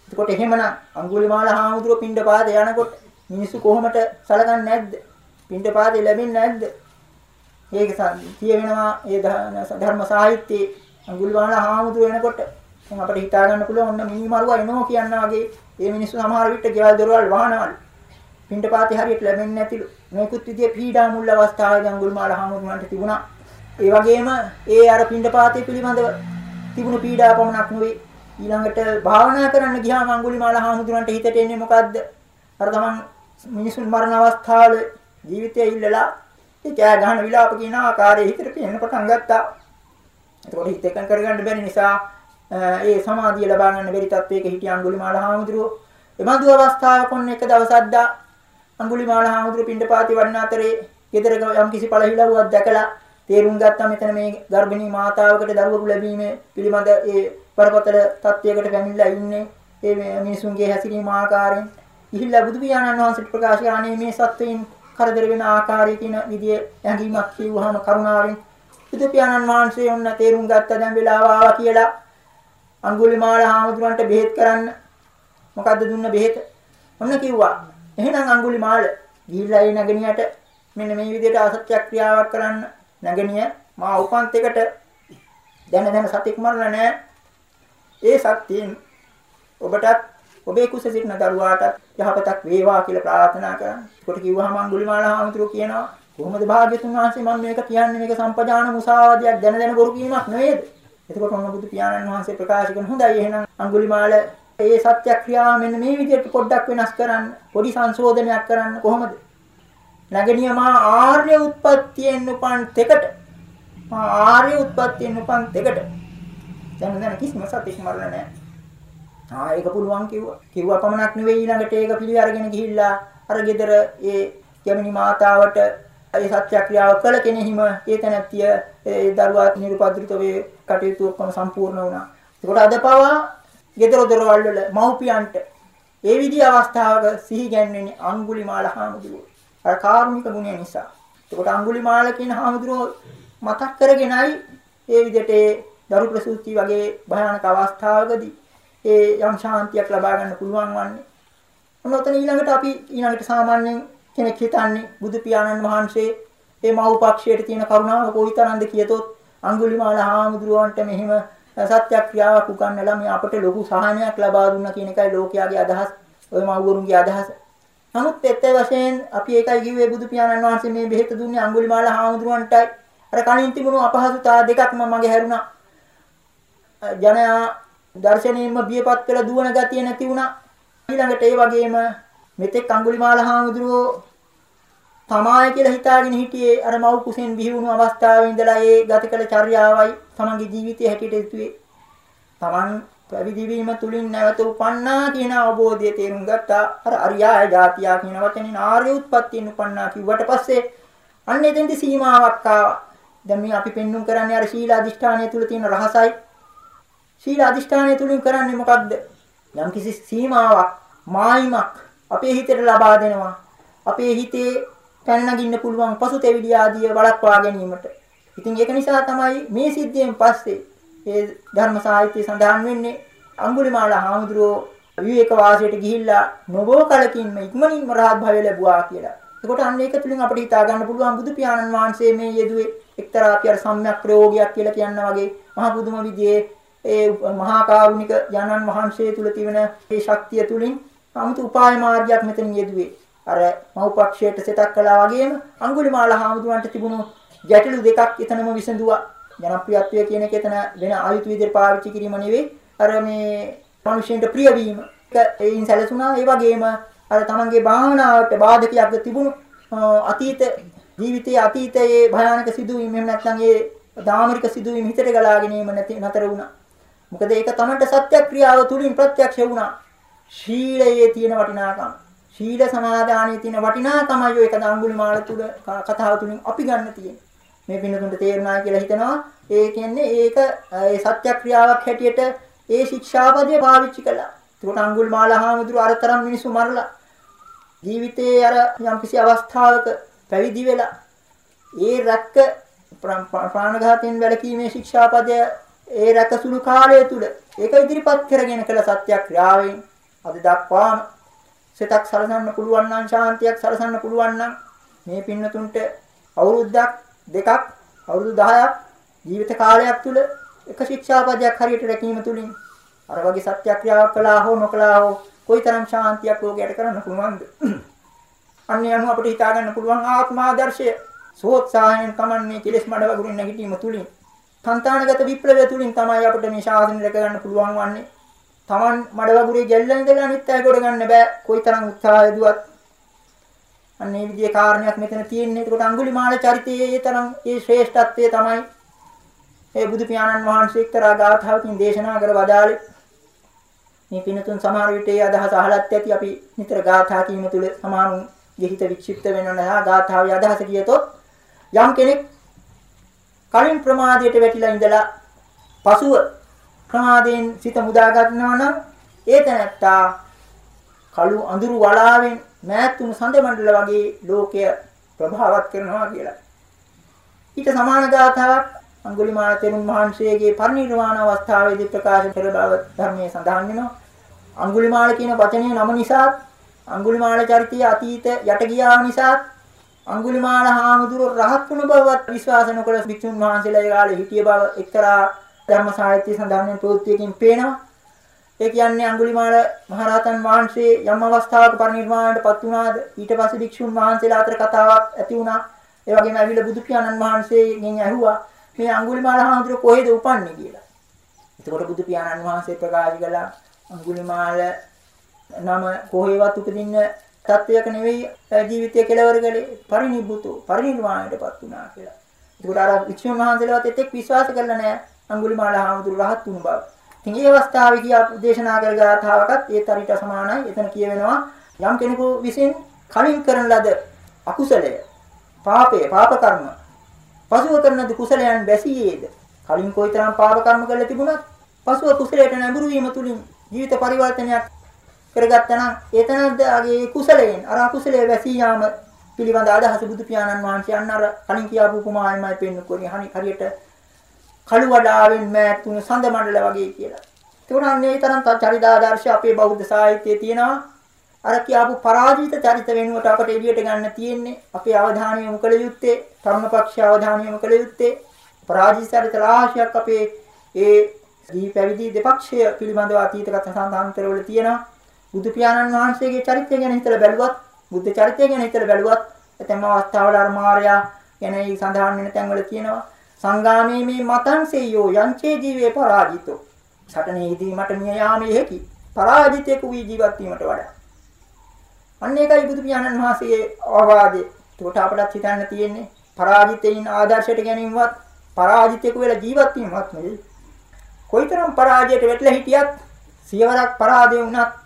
එතකොට එහෙමනම් අඟුලිමාල හාමුදුරුවෝ පින්ඩ පාද යනකොට මිනිස්සු කොහොමද සලකන්නේ නැද්ද? පින්ඩපාතේ ලැබෙන්නේ නැද්ද? ඒක කියවෙනවා ඒ ධර්ම සාහිත්‍යයේ අඟුලිමාල හාමුදුරුවෝ වෙනකොට දැන් අපිට හිතා ගන්න පුළුවන් ඔන්න මිනිමරුවා එනෝ කියනවා වගේ ඒ මිනිස්සු සමහර විට ගෙවල් දොරවල් වහනවලු. පින්ඩපාතේ හරියට ලැබෙන්නේ නැතිලු. මේකුත් විදිය පීඩා මුල් අවස්ථාවේදී අඟුලිමාල හාමුදුරුවන්ට තිබුණා. ඒ වගේම ඒ අර පින්ඩපාතේ පිළිබඳව තිබුණු පීඩා පමණක් නෙවෙයි ඊළඟට භාවනා කරන්න ගියාම අඟුලිමාල හාමුදුරන්ට හිතට එන්නේ මොකද්ද? අර තමන් මිනිසුන් මරණ අවස්ථාවල ජීවිතය ඉල්ලලා ඒ කෑ ගහන විලාප කියන ආකාරයේ හිතට පේන්න පටන් ගත්තා. එතකොට හිත එකඟ කරගන්න බැරි නිසා ඒ සමාධිය ලබා ගන්න බැරි තත්වයක හිටිය අඟුලිමාල හාමුදුරුවෝ එබඳු අවස්ථාවක ඔන්න එක දවසක්දා අඟුලිමාල හාමුදුරුවෝ පින්ඩපාති වඩන අතරේ ගෙදරක යම් කිසි පළහිලවුවක් දැකලා තේරුම් ගත්තා මෙතන මේ ගර්භණී මාතාවකට දරුවෙකු ලැබීම පිළිබඳ ඒ පරපතල තත්වයකට පැමිණලා ඉන්නේ ඒ මිනිසුන්ගේ හැසිරීම ආකාරයෙන් ඉහිල්ලා බුදු පියාණන් වහන්සේට ප්‍රකාශ කරන්නේ මේ සත්වයින් කරදර වෙන ආකාරය කියන විදිය ඇඟීමක් කියවහම කරුණාවෙන් බුදු පියාණන් වහන්සේ ඔන්න තේරුම් ගත්තා දැන් වෙලාව ආවා කියලා. අඟුලිමාල හාමුදුරන්ට බෙහෙත් කරන්න. මොකද්ද දුන්න බෙහෙත? ඔන්න කිව්වා. එහෙනම් අඟුලිමාල ගිහිල්ලා ඒ නගනියට මෙන්න මේ විදිහට අසත්‍ය ක්‍රියාවක් කරන්න. නගනිය මා උපන්ත එකට දැන දැන සතික් මරලා නැහැ. ඒ සත්‍යයෙන් ඔබටත් ඔබේ කුස සිටින දරුවාට යහපතක් වේවා කියලා ප්‍රාර්ථනා කරන්න. ඒකට කිව්වහම අඟුලිමාල හාමුදුරුවෝ කියනවා කොහොමද භාග්‍යතුන් වහන්සේ මම මේක කියන්නේ මේක සම්පජාන මුසාවාදයක් දැන දැන බොරු කීමක් නෙවෙයිද? එතකොට මොන බුදු පියාණන් වහන්සේ ප්‍රකාශ කරන හොඳයි එහෙනම් අඟුලිමාල ඒ සත්‍යක්‍රියාව මෙන්න මේ විදිහට පොඩ්ඩක් වෙනස් කරන්න පොඩි සංශෝධනයක් කරන්න කොහොමද? නගනියමා ආර්ය උත්පත්තියෙන් උපන් තෙකට මා ආර්ය උත්පත්තියෙන් උපන් තෙකට දැන් දැන් කිසිම සතික් මරණ නැහැ. ආ ඒක පුළුවන් කිව්වා. කිව්වා පමණක් නෙවෙයි ඊළඟට ඒක පිළි අරගෙන ගිහිල්ලා අර ගෙදර ඒ යමිනි මාතාවට ඒ සත්‍යක්‍රියාව කළ කෙනෙහිම ඒ තැනැත්තිය ඒ දරුවා නිර්පද්‍රිත වේ කටයුතු ඔක්කොම සම්පූර්ණ වුණා. ඒකට අද පවා ගෙදර දොරවල් වල මව්පියන්ට ඒ විදිහ අවස්ථාවක සිහි ගැන්වෙන්නේ අඟුලිමාල හාමුදුරුවෝ. අර කාර්මික ගුණය නිසා. ඒකට අඟුලිමාල කියන හාමුදුරුවෝ මතක් කරගෙනයි ඒ විදිහට ඒ දරු ප්‍රසූති වගේ භයානක අවස්ථාවකදී ඒ යම් ශාන්තියක් ලබා ගන්න පුළුවන් වන්නේ. මොන ඔතන ඊළඟට අපි ඊළඟට සාමාන්‍යයෙන් කෙනෙක් හිතන්නේ බුදු පියාණන් වහන්සේ ඒ මව් පක්ෂයට තියෙන කරුණාව කොයිතරම්ද කියතොත් අඟුලිමාල හාමුදුරුවන්ට මෙහිම සත්‍යක්‍රියාවක් උගන්වලා මේ අපට ලොකු සහනයක් ලබා දුන්නා කියන එකයි ලෝකයාගේ අදහස් ඔය මව්වරුන්ගේ අදහස. නමුත් එත් වශයෙන් අපි ඒකයි කිව්වේ බුදු පියාණන් වහන්සේ මේ බෙහෙත දුන්නේ අඟුලිමාල හාමුදුරුවන්ටයි. අර කලින් තිබුණු අපහසුතා දෙකක්ම මගේ හැරුණා. ජනයා දර්ශනයෙන්ම බියපත් වෙලා දුවන ගතිය නැති වුණා. ඊළඟට ඒ වගේම මෙතෙක් අඟුලිමාල හාමුදුරුවෝ තමාය කියලා හිතාගෙන හිටියේ අර මව් කුසෙන් බිහි වුණු අවස්ථාවේ ඉඳලා ඒ ගත කළ චර්යාවයි තමන්ගේ ජීවිතය හැටියට ඉතුවේ. තමන් පැවිදි වීම තුලින් නැවත උපන්නා කියන අවබෝධය තේරුම් ගත්තා. අර අරියාය જાතියා කියන වචනේ ආර්ය උත්පත්තියෙන් උපන්නා කිව්වට පස්සේ අන්න එතෙන්දි සීමාවක් ආවා. දැන් මේ අපි පෙන්눔 කරන්නේ අර ශීල අධිෂ්ඨානය තුල තියෙන රහසයි. සීල අධිෂ්ඨානය තුලින් කරන්නේ මොකද්ද? යම්කිසි සීමාවක්, මායිමක් අපේ හිතට ලබා දෙනවා. අපේ හිතේ පැන නගින්න පුළුවන් පසුතැවිලි ආදිය වළක්වා ගැනීමට. ඉතින් ඒක නිසා තමයි මේ සිද්ධියෙන් පස්සේ ඒ ධර්ම සාහිත්‍ය සඳහන් වෙන්නේ අඟුලිමාල හාමුදුරුවෝ විවේක වාසයට ගිහිල්ලා නොබෝ කලකින්ම ඉක්මනින්ම රහත් භාවය ලැබුවා කියලා. එතකොට අන්න ඒක තුලින් අපිට හිතා ගන්න පුළුවන් බුදු පියාණන් වහන්සේ මේ යෙදුවේ එක්තරා අපි අර සම්‍යක් ප්‍රයෝගයක් කියලා කියනවා වගේ මහා පුදුම විදිහේ ඒ මහා කාරුණික යනන් වහන්සේ තුල තිබෙන ඒ ශක්තිය තුලින් 아무තු උපාය මාර්ගයක් මෙතන යෙදුවේ. අර මව්පක්ෂයට සෙතක් කළා වගේම අඟුලිමාල හාමුදුරන්ට තිබුණු ගැටලු දෙකක් එතනම විසඳුවා. ජනප්‍රියත්වය කියන එක එතන වෙන ආයුධ විදිහට පාවිච්චි කිරීම නෙවෙයි. අර මේ මිනිසෙන්ට ප්‍රිය වීම. ඒයින් සැලසුණා. ඒ වගේම අර තමන්ගේ භාවනාවට බාධකයක් තිබුණු අතීත ජීවිතයේ අතීතයේ භයානක සිදුවීම් එහෙම නැත්නම් ඒ දාමරික සිදුවීම් හිතට ගලාගෙන නැති නතර වුණා. මොකද ඒක තමන්ට සත්‍යක්‍රියාව තුලින් ප්‍රත්‍යක්ෂ වුණා. ශීලයේ තියෙන වටිනාකම. ශීල සමාදානයේ තියෙන වටිනාකමයි ඔය එක අඟුලිමාල තුල කතාව තුලින් අපි ගන්න තියෙන්නේ. මේ පින්නතුන්ට තේරුණා කියලා හිතනවා. ඒ කියන්නේ ඒක ඒ සත්‍යක්‍රියාවක් හැටියට ඒ ශික්ෂාපදේ පාවිච්චි කළා. ඒකට අඟුලිමාල හාමුදුරුව අරතරම් මිනිස්සු මරලා ජීවිතයේ අර යම්කිසි අවස්ථාවක පැවිදි වෙලා ඒ රැක්ක ප්‍රාණඝාතයෙන් වැළකීමේ ශික්ෂාපදය ඒ රැකසුළු කාලය තුල ඒක ඉදිරිපත් කරගෙන කළ සත්‍යක්‍රියාවෙන් අද දක්වාම සිතක් සලසන්න පුළුවන් නම් ශාන්තියක් සලසන්න පුළුවන් නම් මේ පින්නතුන්ට අවුරුද්දක් දෙකක් අවුරුදු 10ක් ජීවිත කාලයක් තුල එක ශික්ෂාපදයක් හරියට රැකීම තුලින් අර වගේ සත්‍යක්‍රියාවක් කළා හෝ නොකළා හෝ කොයිතරම් ශාන්තියක් ලෝකයට කරන්න පුළුවන්ද? අන්නේ අනුව අපිට හිතා ගන්න පුළුවන් ආත්මාදර්ශය සෝත්සාහයෙන් කමන්නේ කෙලෙස් මඩ වගුරින් නැගිටීම තුලින් సంతానගත විප්ලවය තුලින් තමයි අපිට මේ ශාසනය රැක ගන්න පුළුවන් වන්නේ. Taman මඩවගුරේ ගැල්ලෙන් දෙලා අනිත් අය ගොඩ ගන්න බෑ. කොයිතරම් උත්සාහය දුවත්. අන්න ඒ විදිහේ කාරණයක් මෙතන තියෙන්නේ. ඒකට අඟුලිමාල චරිතයේ ඒ තරම් ඒ ශ්‍රේෂ්ඨත්වය තමයි ඒ බුදු පියාණන් වහන්සේ එක්තරා ගාථාවකින් දේශනා කර වදාළේ. මේ පිනතුන් සමහර විට ඒ අදහස අහලත් ඇති අපි නිතර ගාථා කීම තුල සමානුන්ගේ හිත වික්ෂිප්ත වෙනවා නේද? ගාථාවේ අදහස කියතොත් යම් කෙනෙක් කලින් ප්‍රමාදයට වැටිලා ඉඳලා පසුව ප්‍රමාදයෙන් සිත මුදා ගන්නවා නම් ඒ තැනත්තා කළු අඳුරු වලාවෙන් මෑත් තුණු සඳ මණ්ඩල වගේ ලෝකය ප්‍රභාවත් කරනවා කියලා. ඊට සමාන ගාථාවක් අඟුලිමාල තෙරුන් වහන්සේගේ පරිනිර්වාණ අවස්ථාවේදී ප්‍රකාශ කළ බව ධර්මයේ සඳහන් වෙනවා. අඟුලිමාල කියන වචනේ නම නිසා අඟුලිමාල චරිතය අතීත යට ගියා නිසා අඟුලිමාල හාමුදුරුව රහත් වුණ බවත් විශ්වාස නොකළ භික්ෂුන් වහන්සේලා ඒ කාලේ හිටිය බව එක්තරා ධර්ම සාහිත්‍ය සඳහන් වෙන ප්‍රවෘත්තියකින් පේනවා. ඒ කියන්නේ අඟුලිමාල මහරහතන් වහන්සේ යම් අවස්ථාවක පරිනිර්වාණයටපත් වුණාද ඊට පස්සේ භික්ෂුන් වහන්සේලා අතර කතාවක් ඇති වුණා. ඒ වගේම ඇවිල්ලා බුදු පියාණන් වහන්සේගෙන් ඇහුවා මේ අඟුලිමාල හාමුදුරුව කොහෙද උපන්නේ කියලා. එතකොට බුදු පියාණන් වහන්සේ ප්‍රකාශ කළා අඟුලිමාල නම කොහෙවත් උපදින්න තත්වයක නෙවෙයි ජීවිතය කෙලවර කළේ පරිනිබ්බුතු පරිනිර්වාණයටපත් වුණා කියලා. ඒකට අර වික්ෂුන් වහන්සේලාවත් එතෙක් විශ්වාස කරලා නැහැ අඟුලිමාල හාමුදුරු රහත් වුණු බව. ඉතින් මේ අවස්ථාවේ කියා දේශනා කර ගාථාවකත් ඒ තරිට සමානයි. එතන කියවෙනවා යම් කෙනෙකු විසින් කලින් කරන ලද අකුසලය පාපය පාප කර්ම පසුව කරන කුසලයන් බැසියේද කලින් කොයිතරම් පාප කර්ම කරලා තිබුණත් පසුව කුසලයට නැඹුරු වීම තුලින් ජීවිත පරිවර්තනයක් කරගත්තා නම් ඒතනද්දාගේ කුසලයෙන් අර අකුසලයේ වැසී යාම පිළිබඳ අදහස බුදු පියාණන් වහන්සේ අන්න අර කලින් කියාපු උපමායමයි පෙන්වන්නේ හරියට කළු වඩාවෙන් මෑතුණු සඳ මණ්ඩල වගේ කියලා. ඒකෝනම් මේ තරම් චරිතාදර්ශ අපේ බෞද්ධ සාහිත්‍යයේ තියෙනවා. අර කියාපු පරාජිත චරිත වෙනුවට අපට එළියට ගන්න තියෙන්නේ අපේ අවධානය යොමු කළ යුත්තේ ධර්මපක්ෂ අවධානය යොමු කළ යුත්තේ පරාජිත චරිත රාශියක් අපේ ඒ දී පැවිදි දෙපක්ෂය පිළිබඳව අතීතගත සම්බන්ධතරවල තියෙනවා. බුදු පියාණන් වහන්සේගේ චරිතය ගැන හිතලා බැලුවත් බුද්ධ චරිතය ගැන හිතලා බැලුවත් එතෙම අවස්ථාවල අර මාර්යා ගැන සඳහන් වෙන තැන්වල කියනවා සංගාමේ මේ මතං සෙය්‍යෝ යංචේ ජීවේ පරාජිතෝ. සටනේදී මට මිය යාමේ හැකි පරාජිතයෙකු වී ජීවත් වීමට වඩා. අන්න ඒකයි බුදු පියාණන් වහන්සේගේ අවවාදේ ඒකට අපට හිතන්න තියෙන්නේ පරාජිතයින් ආදර්ශයට ගැනීමවත් පරාජිතයෙකු වෙලා ජීවත් වීමවත් නෙවෙයි. කොයිතරම් පරාජයට වැටලා හිටියත් සියවරක් පරාදේ වුණත්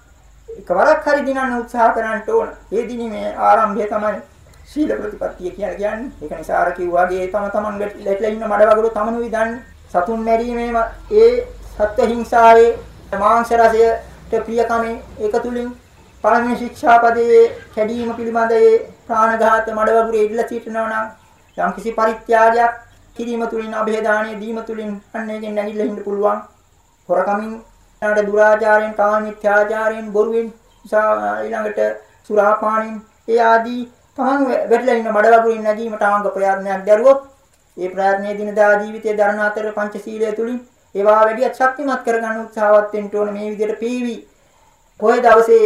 එකවරක් හරි දිනන්න උත්සාහ කරන්න ඕන. ඒ දිනීමේ ආරම්භය තමයි සීල ප්‍රතිපත්තිය කියලා කියන්නේ. ඒක නිසා අර කිව්වාගේ තම තමන් වැටිලා ඉන්න මඩවගුරු තමනුයි දන්නේ. සතුන් මැරීමේ ඒ සත්‍ය හිංසාවේ මාංශ රසයට ප්‍රියකමේ ඒක තුලින් පළවෙනි ශික්ෂාපදයේ කැඩීම පිළිබඳ ඒ ප්‍රාණඝාත මඩවගුරු ඉදලා සිටිනවා නම් යම් කිසි පරිත්‍යාගයක් කිරීම තුලින් અભේදානිය දීම තුලින් අන්න එකෙන් නැගිටලා ඉන්න පුළුවන්. හොරකමින් ඊළඟට දුරාචාරයෙන් කාමීත්‍යාචාරයෙන් බොරුවෙන් ඊළඟට සුරාපානෙන් ඒ ආදී තමන් වැටලා ඉන්න මඩ වගුරින් නැගීමට ආංග ප්‍රයත්නයක් දරුවොත් ඒ ප්‍රයත්නයේ දිනදා ජීවිතයේ දරණ අතර පංචශීලය තුලින් ඒවා වැඩිවත් ශක්තිමත් කරගන්න උත්සාහවත් වෙන්න ඕන මේ විදිහට පීවි පොයේ දවසේ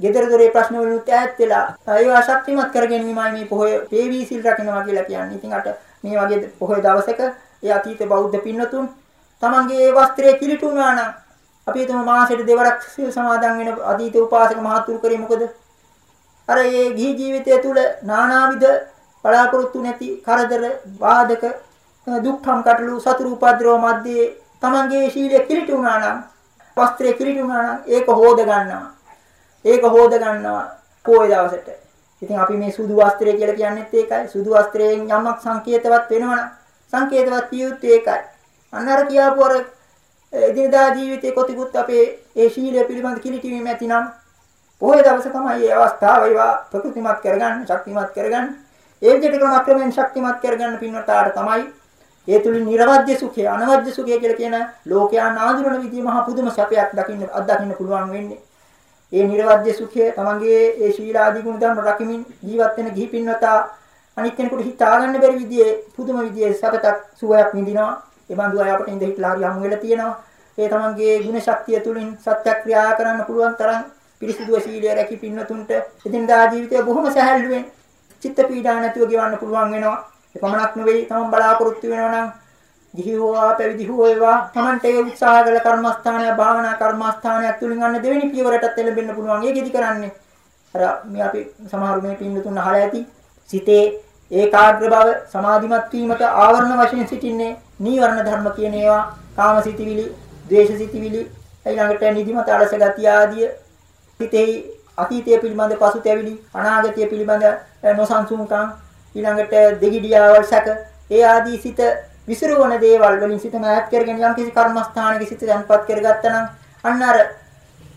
ගෙදර දොරේ ප්‍රශ්න වලින් ඈත් වෙලා ඒවා ශක්තිමත් කර ගැනීමයි මේ පොහොය පේවි සිල් රකින්නවා කියලා කියන්නේ. ඉතින් අට මේ වගේ පොහොය දවසක ඒ අතීත බෞද්ධ පින්නතුන් තමන්ගේ ඒ වස්ත්‍රය කිලිටුනා නම් අපි හිතමු මාසෙට දෙවරක් සිල් සමාදන් වෙන අතීත උපාසක මහතුරු කරේ මොකද? අර ඒ ගිහි ජීවිතය තුළ නානාවිද බලාපොරොත්තු නැති කරදර, බාධක, දුක්ඛම් කටළු සතුරු උපද්‍රව මැද්දේ තමන්ගේ ශීලයේ කිලිටු වුණා නම් වස්ත්‍රයේ කිලිටු වුණා නම් ඒක හොද ගන්නවා. ඒක හොද ගන්නවා පොයේ දවසට. ඉතින් අපි මේ සුදු වස්ත්‍රය කියලා කියන්නේත් ඒකයි. සුදු වස්ත්‍රයෙන් යමක් සංකේතවත් වෙනවනම් සංකේතවත් පියුත් ඒකයි. අන්න අර කියාපු අර එදිනදා ජීවිතයේ කොතිකුත් අපේ ඒ ශීලය පිළිබඳ කිලිටීම ඇතිනම් පොයේ දවස තමයි මේ අවස්ථාව ඒවා ප්‍රකෘතිමත් කරගන්න, ශක්තිමත් කරගන්න. ඒ විදිහට ක්‍රමක්‍රමෙන් ශක්තිමත් කරගන්න පින්වතාට තමයි ඒ තුලින් නිර්වද්‍ය සුඛය, අනවද්‍ය සුඛය කියලා කියන ලෝකයා නාඳුනන විදිහ මහා පුදුම සැපයක් දකින්න අත්දකින්න පුළුවන් වෙන්නේ. ඒ නිර්වද්‍ය සුඛය තමන්ගේ ඒ ශීලාදී ගුණ ධර්ම රකිමින් ජීවත් වෙන ගිහි පින්වතා අනිත් කෙනෙකුට හිතා ගන්න බැරි විදිහේ පුදුම විදිහේ සැපතක් සුවයක් විඳිනවා. ඒ බඳු අය අපිට ඉඳ හිටලා හරි හමු වෙලා තියෙනවා. ඒ තමන්ගේ ගුණ ශක්තිය තුලින් සත්‍යක්‍රියා කරන්න පුළුවන් තරම් පිරිසිදුව සීලය රැකී පින්නතුන්ට එදිනදා ජීවිතය බොහොම සැහැල්ලුවෙන් චිත්ත පීඩා නැතුව ගෙවන්න පුළුවන් වෙනවා. ඒ පමණක් නෙවෙයි තමන් බලාපොරොත්තු වෙනවා නම් ගිහි හෝවා පැවිදි හෝ ඒවා තමන්ට ඒ උත්සාහ කළ කර්මස්ථානය භාවනා කර්මස්ථානයක් තුලින් අන්න දෙවෙනි පියවරටත් එළඹෙන්න පුළුවන්. ඒකෙදි කරන්නේ අර මේ අපි සමහර මේ පින්නතුන් අහලා ඇති සිතේ ඒකාග්‍ර බව සමාධිමත් වීමට ආවරණ වශයෙන් සිටින්නේ නීවරණ ධර්ම කියන ඒවා. කාමසිතවිලි, ද්වේෂසිතවිලි, ඊළඟට නිදිමත අලස ගතිය ආදිය හිතෙහි අතීතය පිළිබඳ පසුතැවිලි අනාගතය පිළිබඳ නොසන්සුන්කම් ඊළඟට දෙගිඩියාවල් සැක ඒ ආදී සිත විසිරුවන දේවල් වලින් සිත මෑත් කරගෙන යම් කිසි කර්මස්ථානයක සිත දැන්පත් කරගත්තා නම් අන්න අර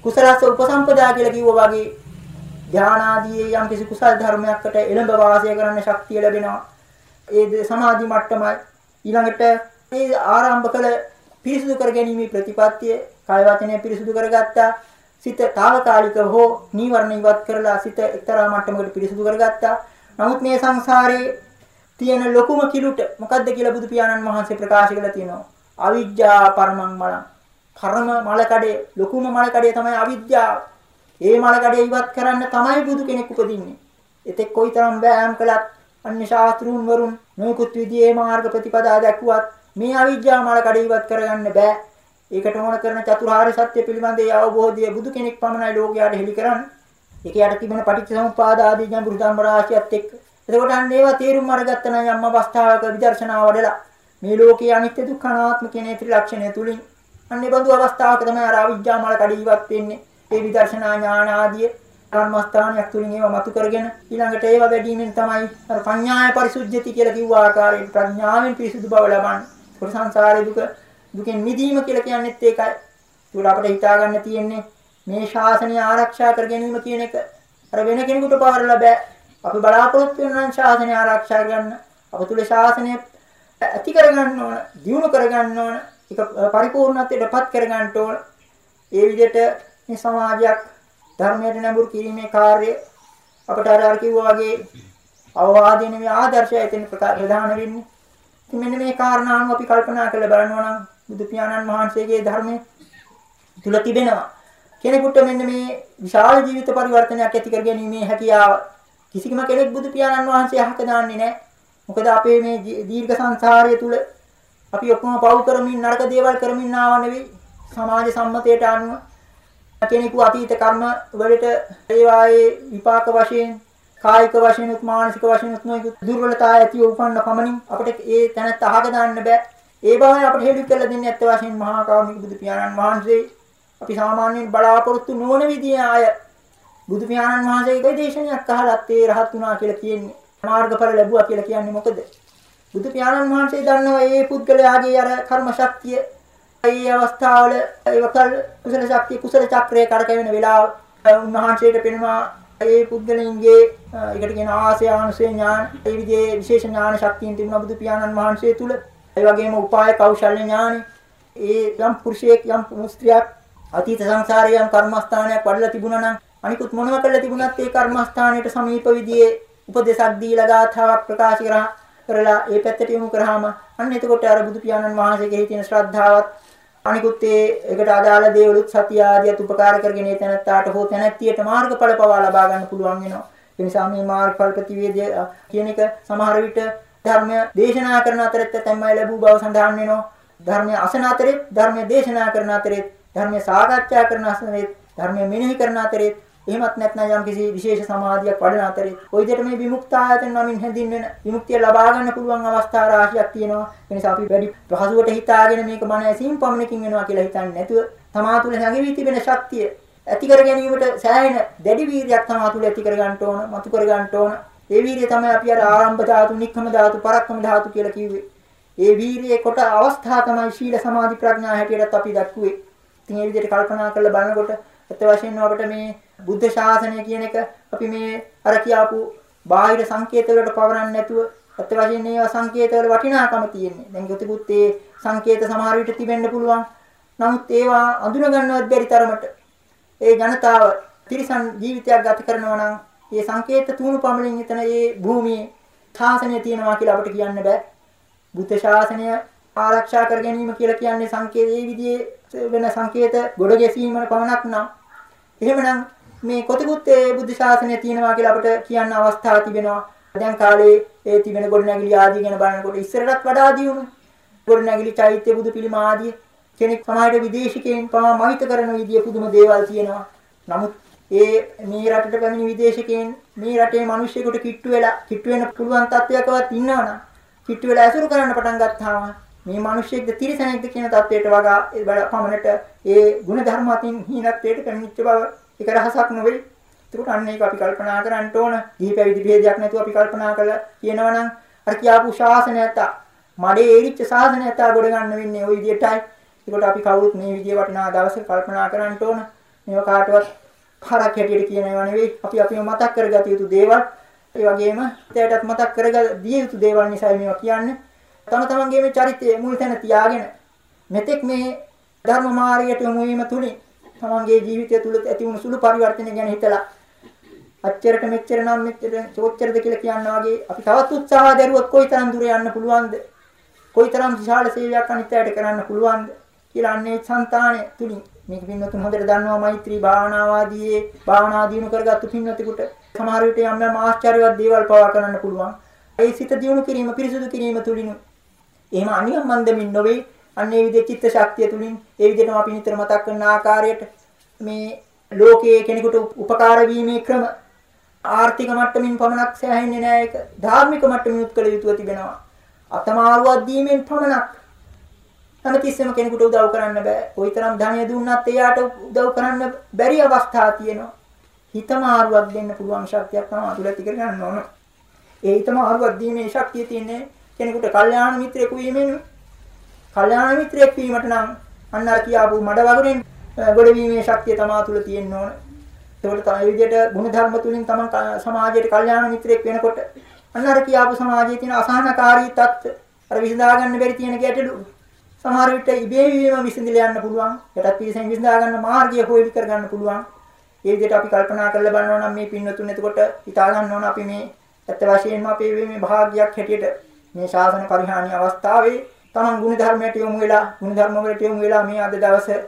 කුසලස උපසම්පදා කියලා කිව්වා වගේ ධානාදී යම් කිසි කුසල ධර්මයකට එළඹ වාසය කරන්න ශක්තිය ලැබෙනවා ඒ සමාධි මට්ටමයි ඊළඟට ඒ ආරම්භ කළ පිරිසුදු කර ගැනීම ප්‍රතිපත්තිය කය වචනය පිරිසුදු කරගත්තා සිත తాවකාලික හෝ නීවරණ ඉවත් කරලා සිත එක්තරා මට්ටමකට පිරිසුදු කරගත්තා. නමුත් මේ සංසාරේ තියෙන ලොකුම කිලුට මොකද්ද කියලා බුදු පියාණන් වහන්සේ ප්‍රකාශ කළා තියෙනවා. අවිජ්ජා පරමං මලං. කර්ම මල කඩේ ලොකුම මල කඩේ තමයි අවිජ්ජාව. ඒ මල කඩේ ඉවත් කරන්න තමයි බුදු කෙනෙක් උපදින්නේ. එතෙක් කොයිතරම් බෑම් කළත් අන්‍ය ශාස්ත්‍රුන් වරුන් නොයෙකුත් විදිහේ මාර්ග ප්‍රතිපදා දැක්ුවත් මේ අවිජ්ජා මල කඩේ ඉවත් කරගන්න බෑ. ඒකට ඕන කරන චතුරාර්ය සත්‍ය පිළිබඳ ඒ අවබෝධය බුදු කෙනෙක් පමණයි ලෝකයට හෙළි කරන්නේ. ඒක යට තිබෙන පටිච්චසමුප්පාද ආදී ගැඹුරු ධර්ම රාශියත් එක්ක. එතකොට අන්න ඒවා තේරුම් අරගත්ත නම් යම් අවස්ථාවක විදර්ශනා වඩලා මේ ලෝකයේ අනිත්‍ය දුක්ඛ අනාත්ම කියන ත්‍රිලක්ෂණය තුලින් අන්නේ බඳු අවස්ථාවක තමයි අර අවිජ්ජා මල කඩ ඉවත් වෙන්නේ. ඒ විදර්ශනා ඥාන ආදී කර්මස්ථානයක් තුලින් ඒවා මතු කරගෙන ඊළඟට ඒවා වැඩිමින් තමයි අර පඤ්ඤාය පරිසුද්ධිය කියලා කිව්ව ආකාරයෙන් ප්‍රඥාවෙන් පිරිසුදු බව ලබන්නේ. සංසාරේ දුක දුකෙන් මිදීම කියලා කියන්නේත් ඒකයි. ඒකට අපිට හිතා ගන්න තියෙන්නේ මේ ශාසනය ආරක්ෂා කර ගැනීම කියන එක අර වෙන කෙනෙකුට පාරලා බෑ. අපි බලාපොරොත්තු වෙන ශාසනය ආරක්ෂා ගන්න. අප තුල ශාසනය ඇති කරගන්න ඕන, දියුණු කරගන්න ඕන, ඒක පරිපූර්ණත්වයටපත් කරගන්න ඕන. ඒ විදිහට මේ සමාජයක් ධර්මයට නැඹුරු කිරීමේ කාර්යය අපට අර අර කිව්වා වගේ අවවාදයේ නෙමෙයි ආදර්ශය එතන ප්‍රධාන වෙන්නේ. ඉතින් මෙන්න මේ කාරණානුව අපි කල්පනා කරලා බලනවා නම් බුදු පියාණන් වහන්සේගේ ධර්මයේ තුල තිබෙනවා. කෙනෙකුට මෙන්න මේ විශාල ජීවිත පරිවර්තනයක් ඇති කරගැනීමේ හැකියාව කිසිම කෙනෙක් බුදු පියාණන් වහන්සේ අහක දාන්නේ නැහැ. මොකද අපේ මේ දීර්ඝ සංසාරය තුල අපි ඔක්කොම පව් කරමින් නරක දේවල් කරමින් ආව නෙවෙයි සමාජ සම්මතයට අනුව කෙනෙකු අතීත කර්ම වලට ඒවායේ විපාක වශයෙන් කායික වශයෙන් උත් මානසික වශයෙන් උත් නොයෙකුත් දුර්වලතා ඇතිව උපන්න පමණින් අපිට ඒ තැනත් අහක දාන්න බෑ. ඒ බවයි අපිට හෙළි කරලා දෙන්නේ ඇත්ත වශයෙන්ම මහා කාරුණික බුදු පියාණන් වහන්සේ අපි සාමාන්‍යයෙන් බලාපොරොත්තු නොවන විදිහේ අය බුදු පියාණන් වහන්සේගේ දේශනයක් අහලත් ඒ රහත් වුණා කියලා කියන්නේ මාර්ගඵල ලැබුවා කියලා කියන්නේ මොකද? බුදු පියාණන් වහන්සේ දන්නවා මේ පුද්ගලයාගේ අර කර්ම ශක්තිය ඒ අවස්ථාවල ඒවකල් කුසල ශක්තිය කුසල චක්‍රය කරකැවෙන වෙලාව උන්වහන්සේට පෙනෙනවා ඒ පුද්ගලයන්ගේ ඒකට කියන ආසය ආනුසය ඥාන ඒ විදිහේ විශේෂ ඥාන ශක්තියින් තිබුණා බුදු පියාණන් වහන්සේ තුල ඒ වගේම උපාය කෞශල්‍ය ඥානෙ ඒ යම් පුරුෂයෙක් යම් ස්ත්‍රියක් අතීත සංසාරයේ යම් කර්මස්ථානයක් වඩලා තිබුණා නම් අනිකුත් මොනවා කළා තිබුණත් ඒ කර්මස්ථානයට සමීප විදිහේ උපදේශක් දීලා ගාථාවක් ප්‍රකාශ කරා කරලා ඒ පැත්තට යොමු කරාම අන්න එතකොට අර බුදු පියාණන් වහන්සේගේ තියෙන ශ්‍රද්ධාවත් අනිකුත් ඒ ඒකට අදාළ දේවලුත් සතිය ආදියත් උපකාර කරගෙන ඒ තැනත්තාට හෝ තැනැත්තියට මාර්ගඵල පවා ලබා ගන්න පුළුවන් වෙනවා. ඒ නිසා මේ මාර්ගඵල ප්‍රතිවේදය කියන එක සමහර විට ධර්මය දේශනා කරන අතරත් තමයි ලැබූ බව සඳහන් වෙනවා. ධර්මය අසන අතරේ ධර්මය දේශනා කරන අතරේ ධර්මය සාකච්ඡා කරන අතරේ ධර්මය මෙනෙහි කරන අතරේ එහෙමත් නැත්නම් යම් කිසි විශේෂ සමාධියක් වඩන අතරේ ওই විදිහට මේ විමුක්තායතන නමින් හැඳින්වෙන විමුක්තිය ලබා ගන්න පුළුවන් අවස්ථා රාශියක් තියෙනවා. ඒ නිසා අපි වැඩි පහසුවට හිතාගෙන මේක මන ඇසින් පමණකින් වෙනවා කියලා හිතන්නේ නැතුව තමා තුළ හැඟවි තිබෙන ශක්තිය ඇති කර ගැනීමට සෑහෙන දැඩි වීර්යයක් තමා තුළ ඇති කර ගන්න ඕන, මතු කර ගන්න ඕන. ඒ වීර්යය තමයි අපි අර ආරම්භ ධාතු, නික්කම ධාතු, පරක්කම ධාතු කියලා කිව්වේ. ඒ වීර්යයේ කොට අවස්ථා තමයි ශීල සමාධි ප්‍රඥා හැටියටත් අපි දක්ුවේ. ඉතින් මේ විදිහට කල්පනා කරලා බලනකොට අත වශයෙන්ම අපිට මේ බුද්ධ ශාසනය කියන එක අපි මේ අර කියාපු බාහිර සංකේත වලට පවරන්නේ නැතුව අත වශයෙන් ඒවා සංකේත වල වටිනාකම තියෙන්නේ. දැන් ගොතිකුත් ඒ සංකේත සමහර විට තිබෙන්න පුළුවන්. නමුත් ඒවා අඳුන ගන්නවත් බැරි තරමට ඒ ජනතාව තිරිසන් ජීවිතයක් ගත කරනවා නම් ඒ සංකේත තුණු පමණින් එතන ඒ භූමියේ ශාසනය තියෙනවා කියලා අපිට කියන්න බෑ. බුද්ධ ශාසනය ආරක්ෂා කර ගැනීම කියලා කියන්නේ සංකේත ඒ විදිහේ වෙන සංකේත ගොඩ ගැසීම පමණක් නම් එහෙමනම් මේ කොතිකුත් ඒ බුද්ධ ශාසනය තියෙනවා කියලා අපිට කියන්න අවස්ථාවක් තිබෙනවා. දැන් කාලේ ඒ තිබෙන ගොඩනැගිලි ආදී ගැන බලනකොට ඉස්සරටත් වඩා දියුණු. ගොඩනැගිලි චෛත්‍ය බුදු පිළිම ආදී කෙනෙක් සමාජයේ විදේශිකයන් පවා මහිත කරන විදිය පුදුම දේවල් තියෙනවා. නමුත් ඒ මේ රටට පැමිණි විදේශිකයන් මේ රටේ මිනිස්සුෙකුට කිට්ටු වෙලා කිට්ටු වෙන්න පුළුවන් තත්වයකවත් ඉන්නවනම් කිට්ටු වෙලා ඇසුරු කරන්න පටන් ගත්තාම මේ මිනිස්සෙක්ද තිරසනෙක්ද කියන තත්වයට වගා ඒ පමණට ඒ ගුණ ධර්ම අතින් හීනත්වයට පැමිණිච්ච බව ඒක රහසක් නෙවෙයි. ඒකට අන්න ඒක අපි කල්පනා කරන්න ඕන. ගිහි පැවිදි භේදයක් නැතුව අපි කල්පනා කළා කියනවනම් අර කියාපු ශාසනයත් මඩේ ඒරිච්ච ශාසනයත් ගොඩ ගන්න වෙන්නේ ওই විදියටයි. ඒකට අපි කවුරුත් මේ විදිය වටිනා දවසේ කල්පනා කරන්න ඕන. මේව කාටවත් පාරක් හැටියට කියනවා නෙවෙයි. අපි අපිව මතක් කරගත යුතු දේවල් ඒ වගේම දෙයටත් මතක් කරගත දිය යුතු දේවල් නිසායි මේවා කියන්නේ. තම තමන්ගේ මේ චරිතය මුල් තැන තියාගෙන මෙතෙක් මේ ධර්ම මාර්ගයට යොමු වීම තුලින් තමන්ගේ ජීවිතය තුළ ඇති වුණු සුළු පරිවර්තන ගැන හිතලා අච්චරට මෙච්චර නම් මෙච්චර චෝච්චරද කියලා කියනවා වගේ අපි තවත් උත්සාහ දරුවොත් කොයිතරම් දුර යන්න පුළුවන්ද? කොයිතරම් විශාල සේවයක් අනිත්‍යයට කරන්න පුළුවන්ද? කියලා අන්නේ సంతානය තුලින් මේක පින්නතුන් හොඳට දන්නවා මෛත්‍රී භාවනාවාදී භාවනා දිනු කරගත්තු පින්නතිකුට සමහර විට යම් යම් ආශ්චර්යවත් දේවල් පවා කරන්න පුළුවන්. ඒ සිත දිනු කිරීම පිරිසුදු කිරීම තුලින් එහෙම අනියම් මන්දමින් නොවේ අන්නේ විදිහේ චිත්ත ශක්තිය තුලින් ඒ විදිහටම අපි නිතර මතක් කරන ආකාරයට මේ ලෝකයේ කෙනෙකුට උපකාර වීමේ ක්‍රම ආර්ථික මට්ටමින් පමණක් සෑහෙන්නේ නැහැ ඒක ධාර්මික මට්ටමින් උත්කල යුතුව තිබෙනවා අතමාරුවක් දීමෙන් පමණක් හැමතිස්සෙම කෙනෙකුට උදව් කරන්න බෑ. කොයිතරම් ධනය දුන්නත් එයාට උදව් කරන්න බැරි අවස්ථා තියෙනවා. හිතමාරුවක් දෙන්න පුළුවන් ශක්තියක් තමයි අතුල ඇති කර ගන්න ඕන. ඒ හිතමාරුවක් දීමේ ශක්තිය තියෙන්නේ කෙනෙකුට කල්යාණ මිත්‍රයෙකු වීමෙන්. කල්යාණ මිත්‍රයෙක් වීමට නම් අන්න අර කියාපු මඩ වගුරෙන් ගොඩවීමේ ශක්තිය තමා තුල තියෙන්න ඕන. ඒකට තමයි විදිහට ගුණ ධර්ම තුලින් තමන් සමාජයට කල්යාණ මිත්‍රයෙක් වෙනකොට අන්න අර කියාපු සමාජයේ තියෙන අසහනකාරී තත්ත්ව අර විසඳා ගන්න බැරි තියෙන ගැටලු සමහර විට ඉබේවීම විසඳිලා යන්න පුළුවන්. යටත් පිළිසෙන් විසඳා ගන්න මාර්ගය හොයලි කර ගන්න පුළුවන්. ඒ විදිහට අපි කල්පනා කරලා බලනවා නම් මේ පින්නතුන් එතකොට හිතා ගන්න ඕන අපි මේ ඇත්ත වශයෙන්ම අපේ මේ භාග්‍යයක් හැටියට මේ ශාසන පරිහානි අවස්ථාවේ තමන් ගුණ ධර්මයට යොමු වෙලා ගුණ ධර්ම වලට යොමු වෙලා මේ අද දවසේ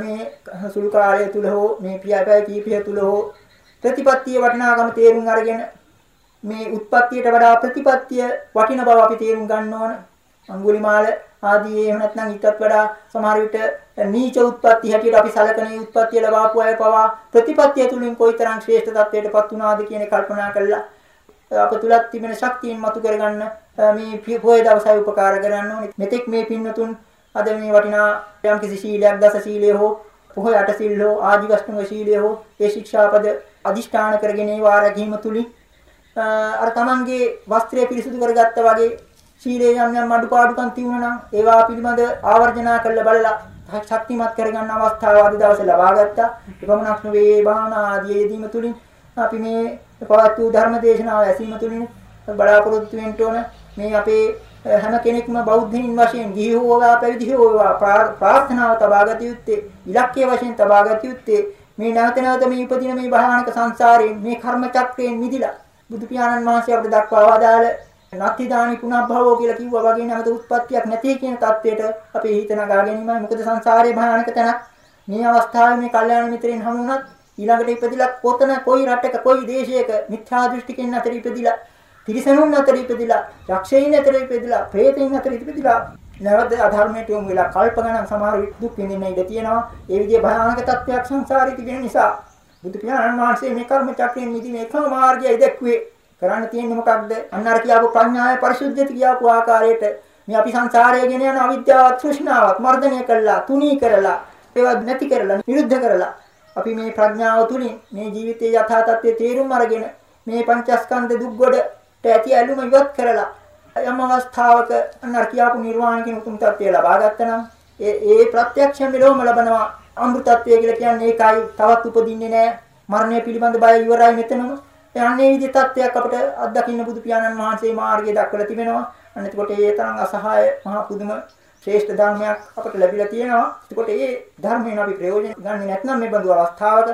මේ සුළු කාලය තුල හෝ මේ ප්‍රියපය කීපය තුල හෝ ප්‍රතිපත්තිය වටිනාකම තේරුම් අරගෙන මේ උත්පත්තියට වඩා ප්‍රතිපත්තිය වටින බව අපි තේරුම් ගන්න ඕන. අඟුලිමාල ආදී එහෙම නැත්නම් ඊටත් වඩා සමහර විට නීච උත්පත්ති හැටියට අපි සැලකන උත්පත්තිය ලබාපු අය පවා ප්‍රතිපත්තිය තුලින් කොයිතරම් ශ්‍රේෂ්ඨ තත්වයකටපත් වුණාද කියන කල්පනා කළා අප තුලත් තිබෙන ශක්තියින් මතු කරගන්න මේ පොයේ දවසයි උපකාර කරන්න ඕනේ. මෙතෙක් මේ පින්නතුන් අද මේ වටිනා යම් කිසි ශීලයක් දස ශීලයේ හෝ පොහොය අට සීල හෝ ආදිවස්තුංග ශීලයේ හෝ ඒ ශික්ෂාපද අදිෂ්ඨාන කරගෙන ඒ වාරගීම තුලින් අර තමන්ගේ වස්ත්‍රය පිරිසුදු කරගත්තා වගේ ශීලයේ යම් යම් අඩුපාඩුකම් තියුණා නම් ඒවා පිළිබඳ ආවර්ජනා කරලා බලලා ශක්තිමත් කරගන්න අවස්ථාව අද දවසේ ලබා ගත්තා. එපමණක් නෙවෙයි භාවනා ආදී යෙදීම තුලින් අපි මේ පවත් වූ ධර්ම දේශනාව ඇසීම තුලින් බලාපොරොත්තු වෙන්න ඕන. මේ අපේ හැම කෙනෙක්ම බෞද්ධින් වශයෙන් ගිහි හෝවා පැවිදි හෝවා ප්‍රාර්ථනාව තබා ගත යුත්තේ ඉලක්කය වශයෙන් තබා ගත යුත්තේ මේ නැවත නැවත මේ උපදින මේ භයානක සංසාරයෙන් මේ කර්ම චක්‍රයෙන් මිදිලා. බුදු පියාණන් වහන්සේ අපිට දක්වා වදාළ නැති දානි පුනබ්භවෝ කියලා කිව්වා වගේ නැවත උත්පත්තියක් නැති කියන தത്വයට අපේ හිත නගා ගැනීමයි. මොකද සංසාරයේ භයානක තැනක්. මේ අවස්ථාවේ මේ කල්යාණ මිත්‍රයන් හමු වුණත් ඊළඟට ඉපදිලා කොතන කොයි රටක කොයි දේශයක මිත්‍යා දෘෂ්ටිකෙන් අතර ඉපදිලා තිරිසනුන් අතර ඉපදිලා යක්ෂයින් අතර ඉපදිලා ප්‍රේතයින් අතර ඉපදිලා නැවත අධර්මයට යොමු වෙලා කල්ප ගණන් සමහර දුක් විඳින්න ඉඩ තියෙනවා ඒ විදිහේ භයානක තත්ත්වයක් සංසාරේ තිබෙන නිසා බුදු පියාණන් වහන්සේ මේ කර්ම චක්‍රයෙන් මිදීම එකම මාර්ගයයි දැක්ුවේ. කරන්න තියෙන්නේ මොකක්ද? අන්න අර කියාපු ප්‍රඥාය පරිශුද්ධිත කියාපු ආකාරයට මේ අපි සංසාරයේ ගෙන යන අවිද්‍යාවත් තෘෂ්ණාවත් මර්ධනය කළා, තුනී කරලා, ඒවත් නැති කරලා, නිරුද්ධ කරලා අපි මේ ප්‍රඥාව තුලින් මේ ජීවිතයේ යථා තත්ත්වයේ තේරුම් අරගෙන මේ පංචස්කන්ධ දුක්ගොඩට ඇති ඇලුම ඉවත් කරලා යම් අවස්ථාවක අන්නර කියාපු නිර්වාණ කියන උතුම් තත්ත්වය ලබා ගත්තනම් ඒ ඒ ප්‍රත්‍යක්ෂයෙන් මෙලොවම ලබනවා. අමෘතත්වය කියලා කියන්නේ ඒකයි. තවත් උපදින්නේ නැහැ. මරණය පිළිබඳ බය ඉවරයි මෙතනම. යන්නේ විදි තත්ත්වයක් අපිට අත්දකින්න බුදු පියාණන් වහන්සේ මාර්ගය දක්වලා තිබෙනවා. අන්න එතකොට ඒ තරම් අසහාය මහා පුදුම ශ්‍රේෂ්ඨ ධර්මයක් අපට ලැබිලා තියෙනවා. එතකොට ඒ ධර්මයෙන් අපි ප්‍රයෝජන ගන්නේ නැත්නම් මේ බඳු අවස්ථාවක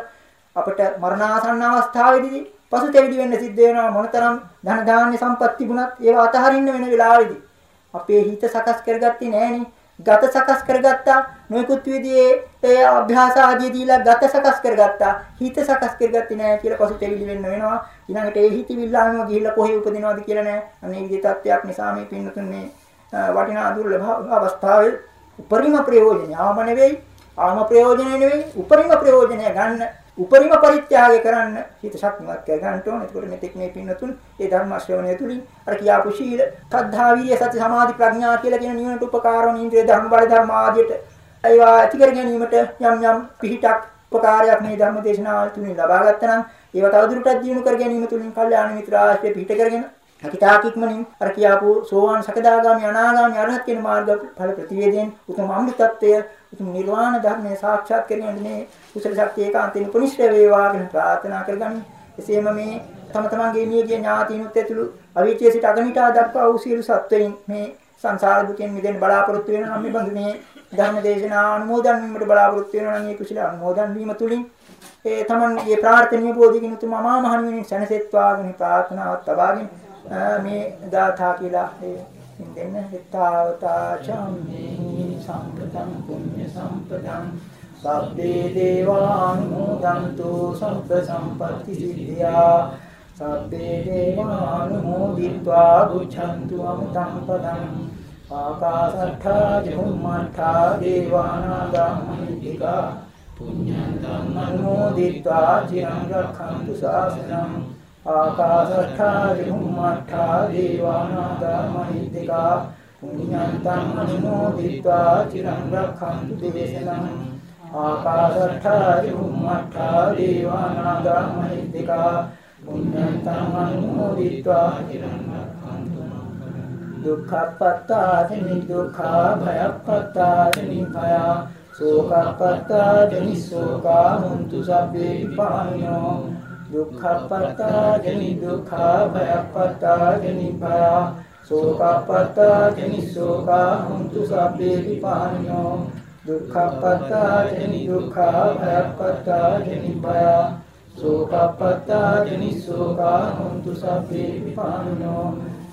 අපිට මරණාසන්න අවස්ථාවේදී පසුතැවිලි වෙන්න සිද්ධ වෙනවා මොනතරම් ධන දාන්‍ය සම්පත් තිබුණත් ඒවා අතහරින්න වෙන වෙලාවෙදී. අපේ හිත සකස් කරගත්තේ නැහෙනේ ගත සකස් කරගත්තා. නොයෙකුත් විදිහේ ඒ අභ්‍යාස ආදී දීලා ගත සකස් කරගත්තා. හිත සකස් කරගත්තේ නැහැ කියලා පසුතැවිලි වෙන්න වෙනවා. ඊළඟට ඒ හිතවිල්ලාම ගිහිල්ලා කොහේ උපදිනවද කියලා නැහැ අනේ විදිහ තත්ත්වයක් නිසා මේ පින්නතුන් මේ වටිනා දුර්ලභ අවස්ථාවේ උපරිම ප්‍රයෝජනය. ආම නෙවෙයි ආම ප්‍රයෝජනය නෙවෙයි උපරිම ප්‍රයෝජනය ගන්න උපරිම පරිත්‍යාගය කරන්න හිත ශක්තිමත් කර ගන්නට ඕන. එතකොට මෙතෙක් මේ පින්නතුන් ඒ ධර්ම ශ්‍රවණය තුලින් අර කියාපු ශීල, සද්ධා, විරිය, සති, සමාධි, ප්‍රඥා කියලා කියන නිවනට උපකාර වන ඉන්ද්‍රිය ධර්ම බල ධර්ම ආදියට ඒවා ඇති කර ගැනීමට යම් යම් පිහිටක් උපකාරයක් මේ ධර්ම දේශනාවල් තුලින් ලබා ගත්තා නම් ඒවා තවදුරටත් දියුණු කර ගැනීම තුලින් කල්යාණ මිත්‍ර ආශ්‍රය පිහිට කරගෙන අකිතාකික්මනින් අර කියාපු සෝවාන් සකදාගාමි අනාගාමි අරහත් කියන මාර්ග ඵල ප්‍රතිවේදයෙන් උතුම් අමෘතත්වය උතුම් නිර්වාණ ධර්මය සාක්ෂාත් කරගන්න මේ කුසල ශක්තිය ඒකාන්තයෙන් උපනිශ්‍රේ වේවා කියන ප්‍රාර්ථනා කරගන්න. එසේම මේ තම තමන්ගේ මියගිය ඥාතීනුත් ඇතුළු අවීචයේ සිට අගනිටා දක්වා වූ සියලු සත්වයින් මේ සංසාර දුකෙන් මිදෙන්න බලාපොරොත්තු වෙන නම් මේ බඳු මේ ධර්ම දේශනා අනුමෝදන් වීමට බලාපොරොත්තු වෙනවා නම් මේ කුසල අනුමෝදන් වීම තුලින් ඒ තමන්ගේ ප්‍රාර්ථනීය බෝධිකින් උතුම් අමා මහ නිවනින් සැනසෙත්වා කියන ප්‍රාර්ථනාවත් තබාගෙන මේ ගාථා කියලා ඒ දෙන්න හිතාවතා චම්මේ सम्पदं पुण्यसम्पदं सर्वे देवानुमोदन्तु सर्वसम्पत्तिसिद्ध्या। सर्वे देवानुमोदित्वा गच्छन्तु अमृतं पदम्। आकाशर्था जुम्मर्था पुण्यन्तम् अनुमोदित्वा चिरं रक्षन्तु शासनम्। आकाशर्था जुम्मर्था පුඤ්ඤන්තං අනුමෝදිत्वा චිරං රක්ඛන්තු දේශනං ආකාශට්ඨා චුම්මට්ඨා දේවානාගා මහිද්దికා පුඤ්ඤන්තං අනුමෝදිत्वा චිරං දුක්ඛපත්තාදනි දුක්ඛා භයපත්තාදනි භය සෝකපත්තාදනි සෝකා හුන්තු සබ්බේ විපාණෝ දුක්ඛපත්තාදනි දුක්ඛා භයපත්තාදනි භය සෝකපත්තා ජනි සෝකා හුන්තු සබ්බේ විපානිනෝ දුක්ඛපත්තා ජනි දුක්ඛා භයපත්තා ජනි භය. සෝකපත්තා ජනි සෝකා හුන්තු සබ්බේ විපානිනෝ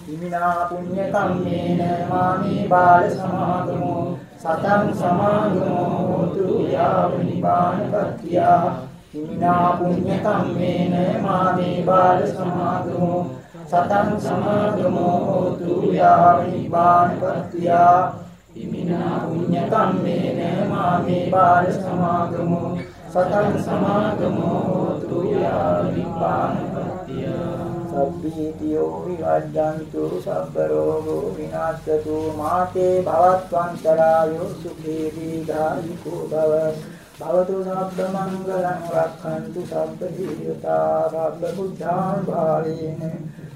ඉමිනා පුඤ්ඤ කම්මේන මාමේ බාල සමාගමෝ. සතං සමාගමෝ හෝතු යාව නිපාන පත්‍තියා. හිමිනා පුඤ්ඤ කම්මේන මාමේ බාල සමාගමෝ. සතං සමාගමෝ හෝතු යාව නිපානපත්තියා හිමිනා පුඤ්ඤ කම්මේන මාමේ බාල සමාගමෝ. සතං සමාගමෝ හෝතු යාව නිපානපත්තියා සබ්බීතියෝ විවජ්ජන්තු සබ්බ රෝගෝ විනාශතු. මාතේ භවත්වන්තරායෝ සුඛේ දීඝායුකෝ භව. භවතු සබ්බ මංගලං රක්ඛන්තු සබ්බ ජීවිතා සබ්බ බුද්ධාන් භාවේන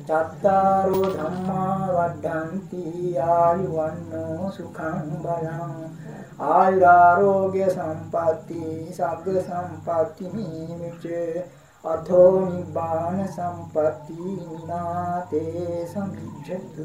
චත්තාරෝ ධම්මා වඩ්ඩಂತಿ ආයුවන්නෝ සුඛං බලං. ආයුරාෝග්‍ය සම්පatti සග්ග සම්පatti නිමිච්ච අතෝ නිබ්බාන සම්පatti නාතේ සමිච්ඡතු